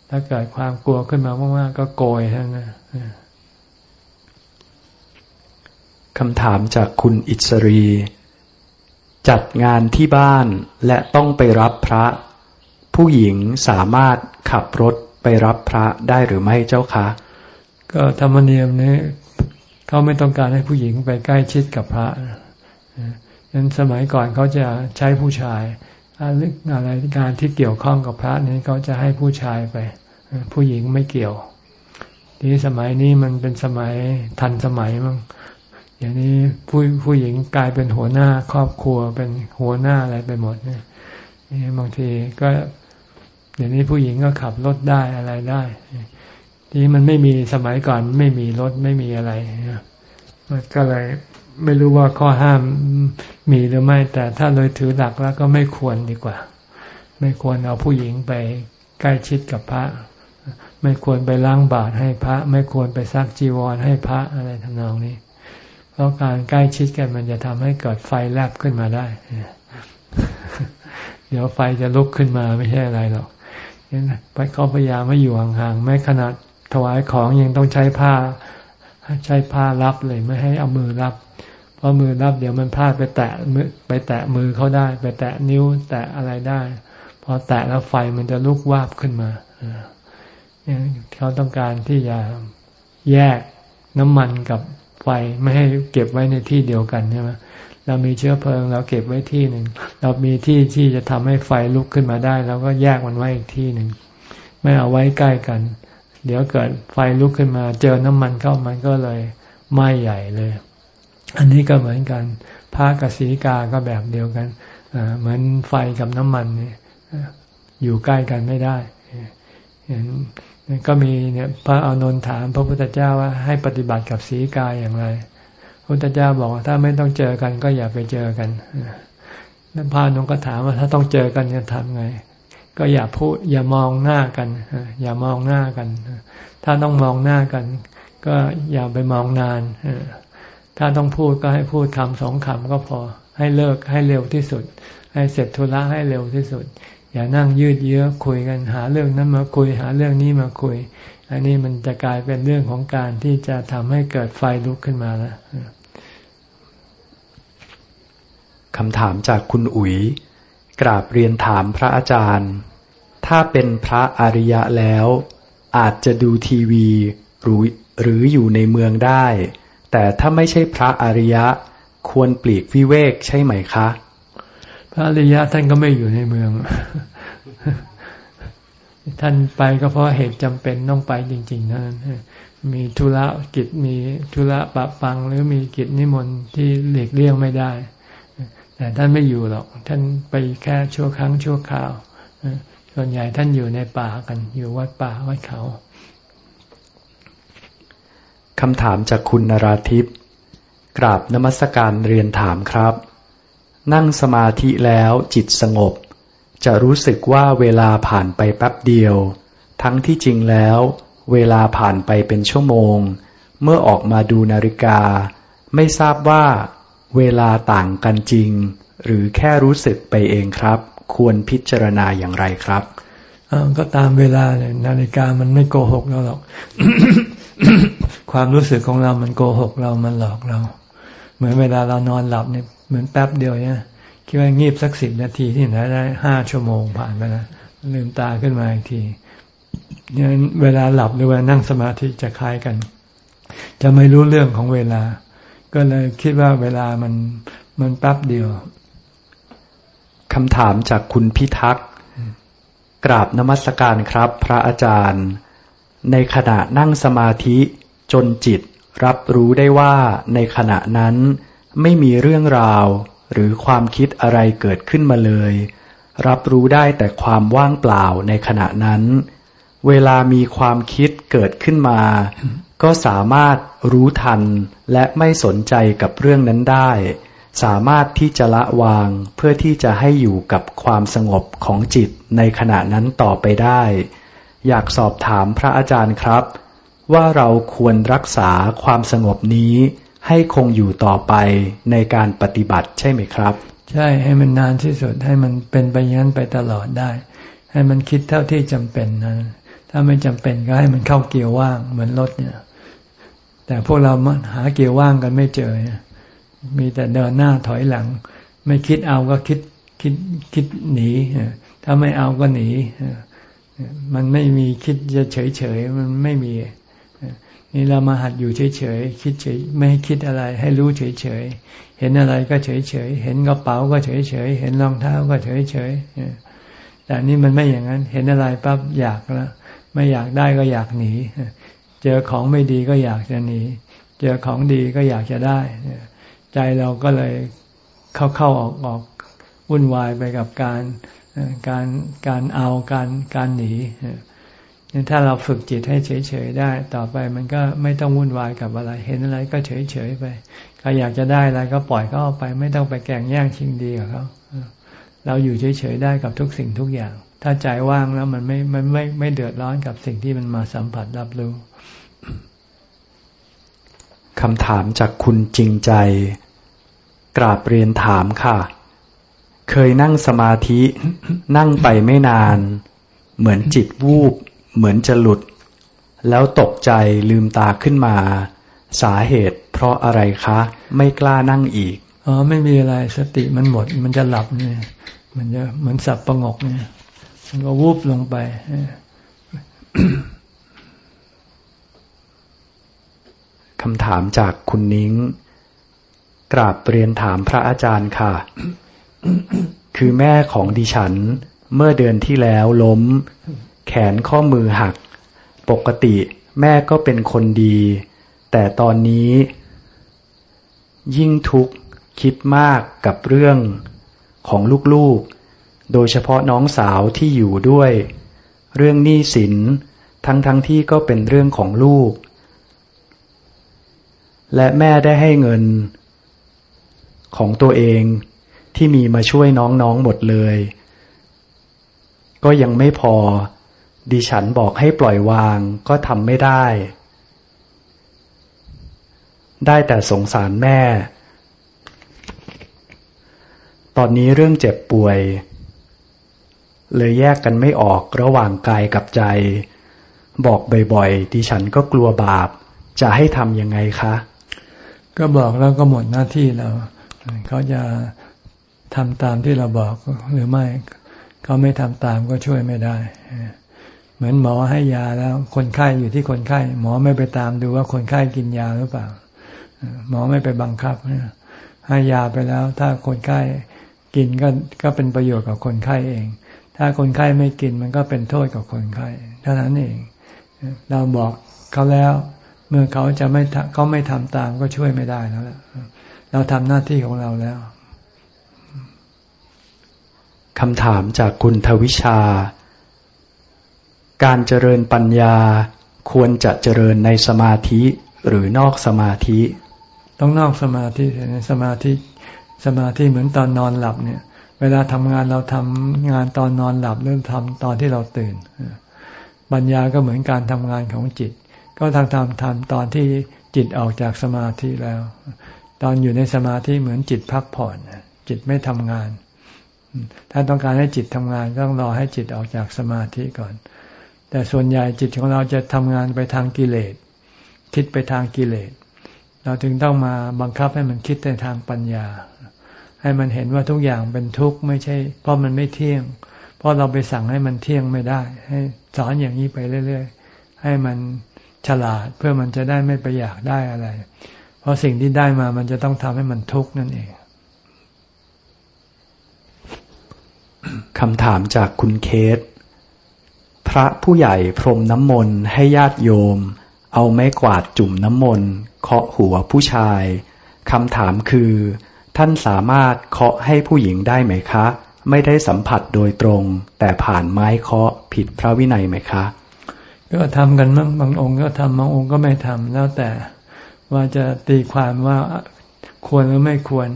ถ้าเกิดความกลัวขึ้นมามากๆก็โกยทั้งนั้นคำถามจากคุณอิสรี จัดงานที่บ้านและต้องไปรับพระ ผู้หญิงสามารถขับรถไปรับพระได้หรือไม่เจ้าคะ ก็ธรรมเนียมนี้ เขาไม่ต้องการให้ผู้หญิงไปใกล้ชิดกับพระนั้นสมัยก่อนเขาจะใช้ผู้ชายอะไรการที่เกี่ยวข้องกับพระนี้เขาจะให้ผู้ชายไป ผู้หญิงไม่เกี่ยว ทีสมัยนี้มันเป็นสมัยทันสมัยมั้งอย่างนี้ผู้ผู้หญิงกลายเป็นหัวหน้าครอบครัวเป็นหัวหน้าอะไรไปหมดเนี่ยบางทีก็เดี๋ยวนี้ผู้หญิงก็ขับรถได้อะไรได้ ที่มันไม่มีสมัยก่อนไม่มีรถไม่มีอะไรมันก็เลยไม่รู้ว่าข้อห้ามมีหรือไม่ แต่ถ้าเลยถือหลักแล้วก็ไม่ควรดีกว่า ไม่ควรเอาผู้หญิงไปใกล้ชิดกับพระ ไม่ควรไปล้างบาตรให้พระ ไม่ควรไปซักจีวรให้พระอะไรทำนองนี้ เพราะการใกล้ชิดกันมันจะทำให้เกิดไฟแลบขึ้นมาได้เดี๋ยวไฟจะลุกขึ้นมาไม่ใช่อะไรหรอกไปเขาพยายามไม่อยู่ห่างๆไม่ขนาด ถวายของยังต้องใช้ผ้า ใช้ผ้ารับเลยไม่ให้เอามือรับ เพราะมือรับเดี๋ยวมันพลาดไปแตะมือไปแตะมือเขาได้ ไปแตะนิ้วแตะอะไรได้ พอแตะแล้วไฟมันจะลุกวาบขึ้นมาเขาต้องการที่จะแยกน้ำมันกับไฟไม่ให้เก็บไว้ในที่เดียวกันใช่ไหมเรามีเชื้อเพลิงเราเก็บไว้ที่หนึ่ง เรามีที่ที่จะทำให้ไฟลุกขึ้นมาได้เราก็แยกมันไว้อีกที่หนึ่ง ไม่เอาไว้ใกล้กัน เดี๋ยวเกิดไฟลุกขึ้นมา เจอน้ำมันเข้ามันก็เลยไหม้ใหญ่เลย อันนี้ก็เหมือนกันผ้ากับสีกาก็แบบเดียวกันเหมือนไฟกับน้ำมันเนี่ยอยู่ใกล้กันไม่ได้เห็นก็มีเนี่ยพระอานนท์ถามพระพุทธเจ้าว่าให้ปฏิบัติกับสีกาอย่างไร พระพุทธเจ้าบอกว่าถ้าไม่ต้องเจอกันก็อย่าไปเจอกันนั่นพระอานนท์ก็ถามว่าถ้าต้องเจอกันจะทำไง ก็อย่าพูด อย่ามองหน้ากัน อย่ามองหน้ากัน ถ้าต้องมองหน้ากัน ก็อย่าไปมองนาน ถ้าต้องพูดก็ให้พูดคำสองคำก็พอ ให้เลิกให้เร็วที่สุด ให้เสร็จธุระให้เร็วที่สุด อย่านั่งยืดเยื้อคุยกันหาเรื่องนั้นมาคุยหาเรื่องนี้มาคุย อันนี้มันจะกลายเป็นเรื่องของการที่จะทำให้เกิดไฟลุกขึ้นมาแล้วคำถามจากคุณอุ๋ย กราบเรียนถามพระอาจารย์ ถ้าเป็นพระอริยะแล้ว อาจจะดูทีวีหรือหรืออยู่ในเมืองได้ แต่ถ้าไม่ใช่พระอริยะควรปลีกวิเวกใช่ไหมคะ พระอริยะท่านก็ไม่อยู่ในเมือง ท่านไปก็เพราะเหตุจำเป็นต้องไปจริงๆนั้นมีธุระกิจมีธุระปะปังหรือมีกิจนิมนต์ที่หลีกเลี่ยงไม่ได้ แต่ท่านไม่อยู่หรอก ท่านไปแค่ชั่วครั้งชั่วคราวส่วนใหญ่ท่านอยู่ในป่ากัน อยู่วัดป่าวัดเขาคำถามจากคุณนราทิพย์กราบนมัสการเรียนถามครับ นั่งสมาธิแล้วจิตสงบ จะรู้สึกว่าเวลาผ่านไปแป๊บเดียว ทั้งที่จริงแล้ว เวลาผ่านไปเป็นชั่วโมง เมื่อออกมาดูนาฬิกา ไม่ทราบว่า เวลาต่างกันจริง หรือแค่รู้สึกไปเองครับ ควรพิจารณาอย่างไรครับก็ตามเวลาเนี่ยนาฬิกามันไม่โกหกเราหรอก ความรู้สึกของเรามันโกหกเรามันหลอกเรา เหมือนเวลาเรานอนหลับเนี่ยเหมือนแป๊บเดียวเนี่ยคิดว่างีบสักสิบนาทีที่ไหนได้ห้าชั่วโมงผ่านไปแล้วลืมตาขึ้นมาอีกทีเนี่ยเวลาหลับหรือว่านั่งสมาธิจะคล้ายกัน จะไม่รู้เรื่องของเวลา ก็เลยคิดว่าเวลามันมันแป๊บเดียวคำถามจากคุณพิทักษ์กราบนมัสการครับ พระอาจารย์ ในขณะนั่งสมาธิจนจิตรับรู้ได้ว่าในขณะนั้นไม่มีเรื่องราว หรือความคิดอะไรเกิดขึ้นมาเลย รับรู้ได้แต่ความว่างเปล่าในขณะนั้น เวลามีความคิดเกิดขึ้นมา ก็สามารถรู้ทันและไม่สนใจกับเรื่องนั้นได้ สามารถที่จะละวางเพื่อที่จะให้อยู่กับความสงบของจิตในขณะนั้นต่อไปได้ อยากสอบถามพระอาจารย์ครับ ว่าเราควรรักษาความสงบนี้ให้คงอยู่ต่อไปในการปฏิบัติใช่ไหมครับ ใช่ให้มันนานที่สุดให้มันเป็นไปยันไปตลอดได้ ให้มันคิดเท่าที่จำเป็นนะถ้าไม่จำเป็นก็ให้มันเข้าเกียร์ว่างเหมือนรถเนี่ย แต่พวกเราหาเกียร์ว่างกันไม่เจอ มีแต่เดินหน้าถอยหลัง ไม่คิดเอาก็คิดคิดคิดหนี ถ้าไม่เอาก็หนี มันไม่มีคิดจะเฉยเฉยมันไม่มี นี่เรามาหัดอยู่เฉยๆคิดเฉยไม่ให้คิดอะไร ให้รู้เฉยๆเห็นอะไรก็เฉยๆเห็นกระเป๋าก็เฉยๆเห็นรองเท้าก็เฉยๆแต่นี่มันไม่อย่างนั้น เห็นอะไรปั๊บอยากแล้วไม่อยากได้ก็อยากหนี เจอของไม่ดีก็อยากจะหนี เจอของดีก็อยากจะได้ ใจเราก็เลยเข้าๆออกๆวุ่นวายไปกับการการการเอาการการหนีถ้าเราฝึกจิตให้เฉยๆได้ ต่อไปมันก็ไม่ต้องวุ่นวายกับอะไร เห็นอะไรก็เฉยๆไปใครอยากจะได้อะไรก็ปล่อยเขาไป ไม่ต้องไปแก่งแย่งชิงดีกับเขาเราอยู่เฉยๆได้กับทุกสิ่งทุกอย่าง ถ้าใจว่างแล้วมันไม่มันไม่ไม่เดือดร้อนกับสิ่งที่มันมาสัมผัสรับรู้ คำถามจากคุณจริงใจ กราบเรียนถามค่ะ เคยนั่งสมาธินั่งไปไม่นาน เหมือนจิตวูบ เหมือนจะหลุด แล้วตกใจลืมตาขึ้นมา สาเหตุเพราะอะไรคะ ไม่กล้านั่งอีกอ๋อไม่มีอะไรสติมันหมด มันจะหลับเนี่ย มันจะเหมือนสับประงกเนี่ย มันก็วูบลงไป คำถามจากคุณนิ้ง กราบเรียนถามพระอาจารย์ค่ะ คือแม่ของดิฉันเมื่อเดือนที่แล้วล้ม แขนข้อมือหัก ปกติแม่ก็เป็นคนดี แต่ตอนนี้ ยิ่งทุกข์คิดมากกับเรื่องของลูกๆ โดยเฉพาะน้องสาวที่อยู่ด้วย เรื่องหนี้สินทั้งๆทที่ก็เป็นเรื่องของลูก และแม่ได้ให้เงินของตัวเองที่มีมาช่วยน้องๆหมดเลย ก็ยังไม่พอ ดิฉันบอกให้ปล่อยวางก็ทำไม่ได้ ได้แต่สงสารแม่ ตอนนี้เรื่องเจ็บป่วย เลยแยกกันไม่ออกระหว่างกายกับใจ บอกบ่อยๆ ดิฉันก็กลัวบาป จะให้ทำยังไงคะ ก็บอกแล้วก็หมดหน้าที่เรา เขาจะทำตามที่เราบอกหรือไม่ เขาไม่ทำตามก็ช่วยไม่ได้ เหมือนหมอให้ยาแล้ว คนไข้อยู่ที่คนไข้ หมอไม่ไปตามดูว่าคนไข้กินยาหรือเปล่า หมอไม่ไปบังคับให้ยาไปแล้ว ถ้าคนไข้กินก็ก็เป็นประโยชน์กับคนไข้เอง ถ้าคนไข้ไม่กินมันก็เป็นโทษกับคนไข้เท่านั้นเอง เราบอกเขาแล้ว เมื่อเขาจะไม่เขาไม่ทำตามก็ช่วยไม่ได้แล้วเราทำหน้าที่ของเราแล้วคำถามจากคุณทวิชา การเจริญปัญญาควรจะเจริญในสมาธิหรือนอกสมาธิ ต้องนอกสมาธิในสมาธิสมาธิเหมือนตอนนอนหลับเนี่ย เวลาทำงานเราทำงานตอนนอนหลับหรือทำตอนที่เราตื่น ปัญญาก็เหมือนการทำงานของจิต ก็ทางทำทำตอนที่จิตออกจากสมาธิแล้ว ตอนอยู่ในสมาธิเหมือนจิตพักผ่อนจิตไม่ทำงาน ถ้าต้องการให้จิตทำงานต้องรอให้จิตออกจากสมาธิก่อน แต่ส่วนใหญ่จิตของเราจะทำงานไปทางกิเลส คิดไปทางกิเลส เราถึงต้องมาบังคับให้มันคิดในทางปัญญา ให้มันเห็นว่าทุกอย่างเป็นทุกข์ไม่ใช่ เพราะมันไม่เที่ยง เพราะเราไปสั่งให้มันเที่ยงไม่ได้ ให้สอนอย่างนี้ไปเรื่อย ๆ ให้มัน ฉลาดเพื่อมันจะได้ไม่ไปอยากได้อะไร เพราะสิ่งที่ได้มามันจะต้องทำให้มันทุกข์นั่นเองคำถามจากคุณเคส พระผู้ใหญ่พรมน้ำมนต์ให้ญาติโยม เอาไม้กวาดจุ่มน้ำมนต์เคาะหัวผู้ชายคำถามคือ ท่านสามารถเคาะให้ผู้หญิงได้ไหมคะ ไม่ได้สัมผัสโดยตรง แต่ผ่านไม้เคาะผิดพระวินัยไหมคะ ก็ทำกันบ้างบางองค์ก็ทำบางองค์ก็ไม่ทำแล้วแต่ว่าจะตีความว่าควรหรือไม่ควร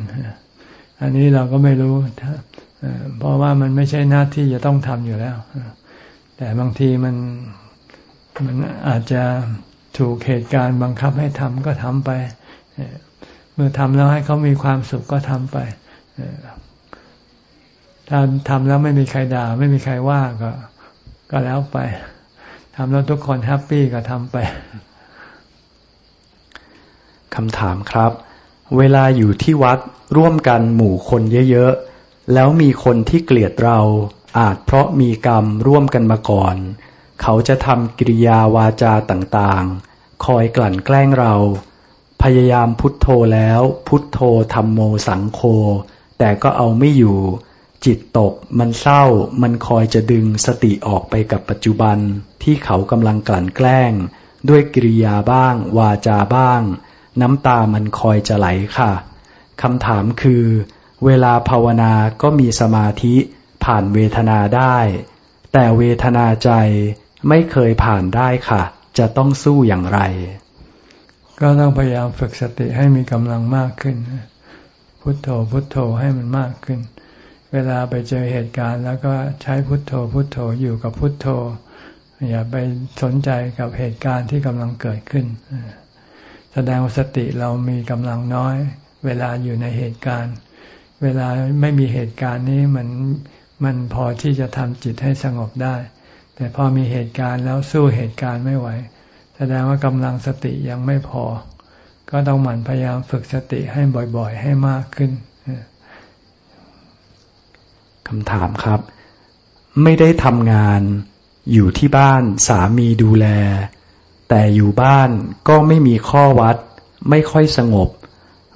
อันนี้เราก็ไม่รู้เพราะว่ามันไม่ใช่หน้าที่จะต้องทำอยู่แล้ว แต่บางทีมันมันอาจจะถูกเหตุการณ์บังคับให้ทำก็ทำไป เมื่อทำแล้วให้เขามีความสุขก็ทำไปถ้าทำแล้วไม่มีใครด่า ไม่มีใครว่าก็ ก็แล้วไป ทำแล้วทุกคนแฮปปี้ก็ทำไปคำถามครับ เวลาอยู่ที่วัดร่วมกันหมู่คนเยอะๆ แล้วมีคนที่เกลียดเราอาจเพราะมีกรรมร่วมกันมาก่อน เขาจะทำกิริยาวาจาต่างๆ คอยกลั่นแกล้งเรา พยายามพุทโธแล้ว พุทโธธรรมโมสังโฆแต่ก็เอาไม่อยู่ จิตตก มันเศร้า มันคอยจะดึงสติออกไปกับปัจจุบัน ที่เขากำลังกลั่นแกล้ง ด้วยกิริยาบ้าง วาจาบ้าง น้ำตามันคอยจะไหลค่ะคำถามคือ เวลาภาวนาก็มีสมาธิผ่านเวทนาได้ แต่เวทนาใจไม่เคยผ่านได้ค่ะ จะต้องสู้อย่างไร ก็ต้องพยายามฝึกสติให้มีกำลังมากขึ้น พุทโธพุทโธให้มันมากขึ้น เวลาไปเจอเหตุการณ์ แล้วก็ใช้พุทโธพุทโธอยู่กับพุทโธ อย่าไปสนใจกับเหตุการณ์ที่กำลังเกิดขึ้น แสดงว่าสติเรามีกำลังน้อย เวลาอยู่ในเหตุการณ์ เวลาไม่มีเหตุการณ์นี้มันมันพอที่จะทำจิตให้สงบได้ แต่พอมีเหตุการณ์แล้วสู้เหตุการณ์ไม่ไหว แสดงว่ากำลังสติยังไม่พอ ก็ต้องหมั่นพยายามฝึกสติให้บ่อยๆ ให้มากขึ้น คำถามครับ ไม่ได้ทำงานอยู่ที่บ้านสามีดูแล แต่อยู่บ้านก็ไม่มีข้อวัด ไม่ค่อยสงบ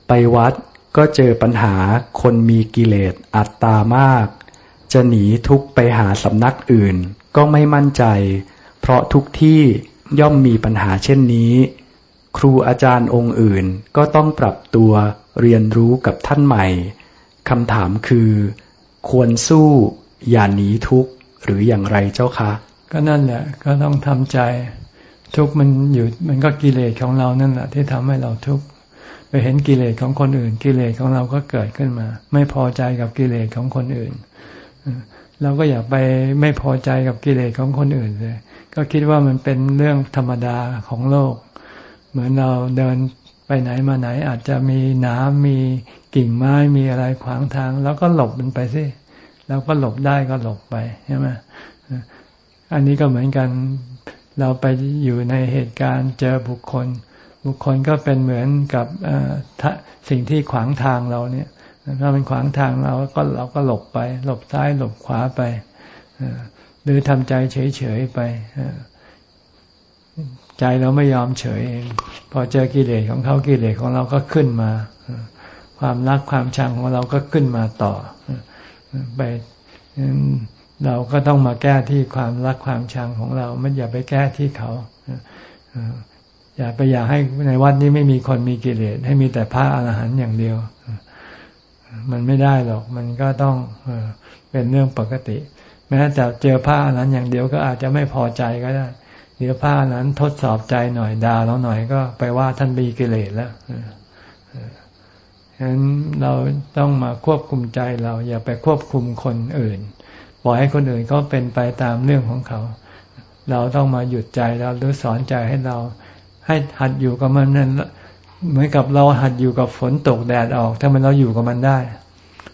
ไปวัดก็เจอปัญหาคนมีกิเลสอัตตามาก จะหนีทุกไปหาสำนักอื่น ก็ไม่มั่นใจ เพราะทุกที่ย่อมมีปัญหาเช่นนี้ ครูอาจารย์องค์อื่นก็ต้องปรับตัวเรียนรู้กับท่านใหม่คำถามคือ ควรสู้อย่าหนีทุกข์หรืออย่างไรเจ้าคะ ก็นั่นแหละก็ต้องทำใจ ทุกข์มันอยู่มันก็กิเลสของเรานั่นแหละที่ทำให้เราทุกข์ไปเห็นกิเลสของคนอื่น กิเลสของเราก็เกิดขึ้นมา ไม่พอใจกับกิเลสของคนอื่นเราก็อย่าไปไม่พอใจกับกิเลสของคนอื่นเลย ก็คิดว่ามันเป็นเรื่องธรรมดาของโลก เหมือนเราเดินไปไหนมาไหนอาจจะมีน้ำมี กิ่งไม้มีอะไรขวางทาง แล้วก็หลบมันไปสิแล้วก็หลบได้ก็หลบไปใช่ไหมอันนี้ก็เหมือนกันเราไปอยู่ในเหตุการณ์เจอบุคคล บุคคลก็เป็นเหมือนกับสิ่งที่ขวางทางเราเนี่ยถ้ามันขวางทางเราก็เราก็หลบไป หลบซ้ายหลบขวาไปหรือทำใจเฉยๆไปใจเราไม่ยอมเฉย พอเจอกิเลสของเขากิเลสของเราก็ขึ้นมา ความรักความชังของเราก็ขึ้นมาต่อไปเราก็ต้องมาแก้ที่ความรักความชังของเรา ไม่อย่าไปแก้ที่เขาอย่าไปอยากให้ในวัดนี้ไม่มีคนมีกิเลสให้มีแต่พระอรหันต์อย่างเดียว มันไม่ได้หรอก มันก็ต้องเป็นเรื่องปกติ แม้จะเจอพระอรหันต์อย่างเดียวก็อาจจะไม่พอใจก็ได้ เดี๋ยวพระอรหันต์ทดสอบใจหน่อยด่าเราหน่อยก็ไปว่าท่านมีกิเลสแล้ว ฉะนั้นเราต้องมาควบคุมใจเรา อย่าไปควบคุมคนอื่น ปล่อยให้คนอื่นเขาเป็นไปตามเรื่องของเขา เราต้องมาหยุดใจเราหรือสอนใจให้เรา ให้หัดอยู่กับมันนั่นเหมือนกับเราหัดอยู่กับฝนตกแดดออก ถ้ามันเราอยู่กับมันได้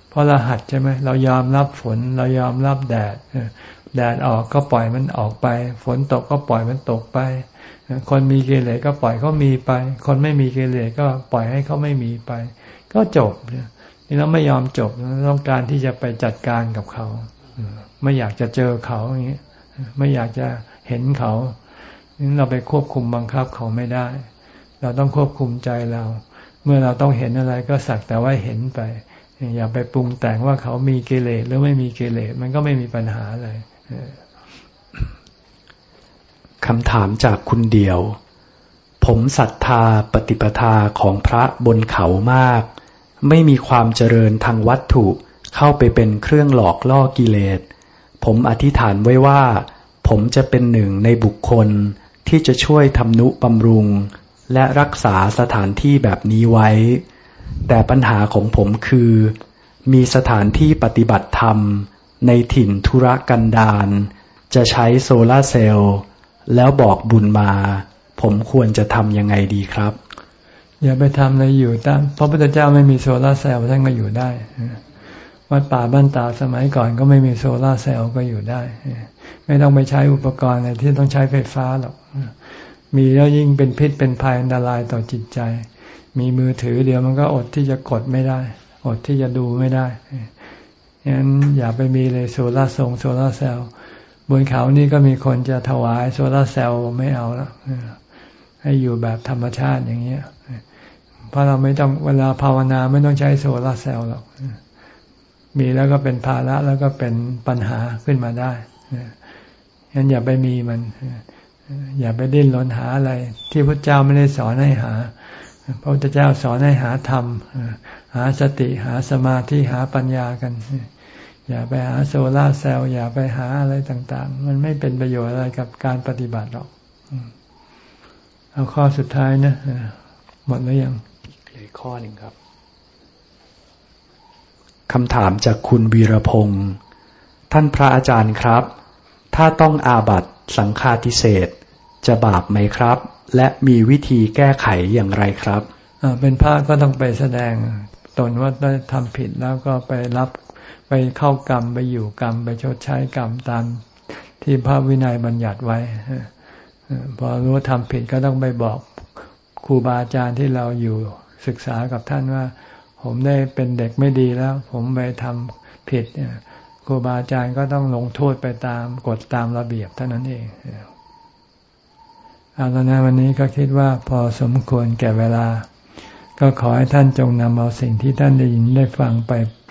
เพราะเราหัดใช่ไหมเรายอมรับฝน เรายอมรับแดดแดดออกก็ปล่อยมันออกไป ฝนตกก็ปล่อยมันตกไป คนมีเกเรก็ปล่อยเขามีไป คนไม่มีเกเรก็ปล่อยให้เขาไม่มีไป ก็จบนี่เราไม่ยอมจบต้องการที่จะไปจัดการกับเขาไม่อยากจะเจอเขาอย่างนี้ไม่อยากจะเห็นเขานี่เราไปควบคุมบังคับเขาไม่ได้ เราต้องควบคุมใจเรา เมื่อเราต้องเห็นอะไรก็สักแต่ว่าเห็นไป อย่าไปปรุงแต่งว่าเขามีกิเลสหรือไม่มีกิเลสมันก็ไม่มีปัญหาเลย คำถามจากคุณเดียว ผมศรัทธาปฏิปทาของพระบนเขามาก ไม่มีความเจริญทางวัตถุเข้าไปเป็นเครื่องหลอกล่อกิเลส ผมอธิษฐานไว้ว่า ผมจะเป็นหนึ่งในบุคคลที่จะช่วยทำนุบำรุง และรักษาสถานที่แบบนี้ไว้ แต่ปัญหาของผมคือ มีสถานที่ปฏิบัติธรรม ในถิ่นธุรกันดารจะใช้โซลาเซลล์ แล้วบอกบุญมา ผมควรจะทำยังไงดีครับ อย่าไปทำอะไรอยู่ตามพระพุทธเจ้าไม่มีโซลาเซลล์ท่านก็อยู่ได้วัดป่าบ้านตาดสมัยก่อนก็ไม่มีโซลาร์เซลล์ก็อยู่ได้ ไม่ต้องไปใช้อุปกรณ์อะไรที่ต้องใช้ไฟฟ้าหรอก มีแล้วยิ่งเป็นพิษเป็นภัยอันตรายต่อจิตใจ มีมือถือเดียวมันก็อดที่จะกดไม่ได้ อดที่จะดูไม่ได้งั้นอย่าไปมีเลยโซลาร์ทรงโซลาร์เซลล์ บนเขานี่ก็มีคนจะถวายโซลาร์เซลล์ไม่เอาแล้วให้อยู่แบบธรรมชาติอย่างเงี้ยเพราะเราไม่ต้องเวลาภาวนาไม่ต้องใช้โซลาร์เซลล์หรอกมีแล้วก็เป็นภาระแล้วก็เป็นปัญหาขึ้นมาได้งั้นอย่าไปมีมัน อย่าไปดิ้นรนหาอะไร ที่พระเจ้าไม่ได้สอนให้หา พระพุทธเจ้าสอนให้หาธรรม หาสติหาสมาธิหาปัญญากัน อย่าไปหาโซลาเซลล์อย่าไปหาอะไรต่าง ๆ มันไม่เป็นประโยชน์อะไรกับการปฏิบัติหรอก เอาข้อสุดท้ายนะหมดแล้วยังเหลือข้อหนึ่งครับคำถามจากคุณวีรพงศ์ท่านพระอาจารย์ครับ ถ้าต้องอาบัตสังฆาทิเศษจะบาปไหมครับ และมีวิธีแก้ไขอย่างไรครับเป็นพระก็ต้องไปแสดงตนว่าได้ทำผิดแล้วก็ไปรับ ไปเข้ากรรมไปอยู่กรรม ไปชดใช้กรรมตามที่พระวินัยบัญญัติไว้พอรู้ว่าทำผิดก็ต้องไปบอกครูบาอาจารย์ที่เราอยู่ศึกษากับท่านว่า ผมได้เป็นเด็กไม่ดีแล้ว ผมไปทำผิดครูบาอาจารย์ก็ต้องลงโทษไปตามกฎตามระเบียบเท่านั้นเองเอาแล้วนะวันนี้ก็คิดว่าพอสมควรแก่เวลา ก็ขอให้ท่านจงนำเอาสิ่งที่ท่านได้ยินได้ฟังไป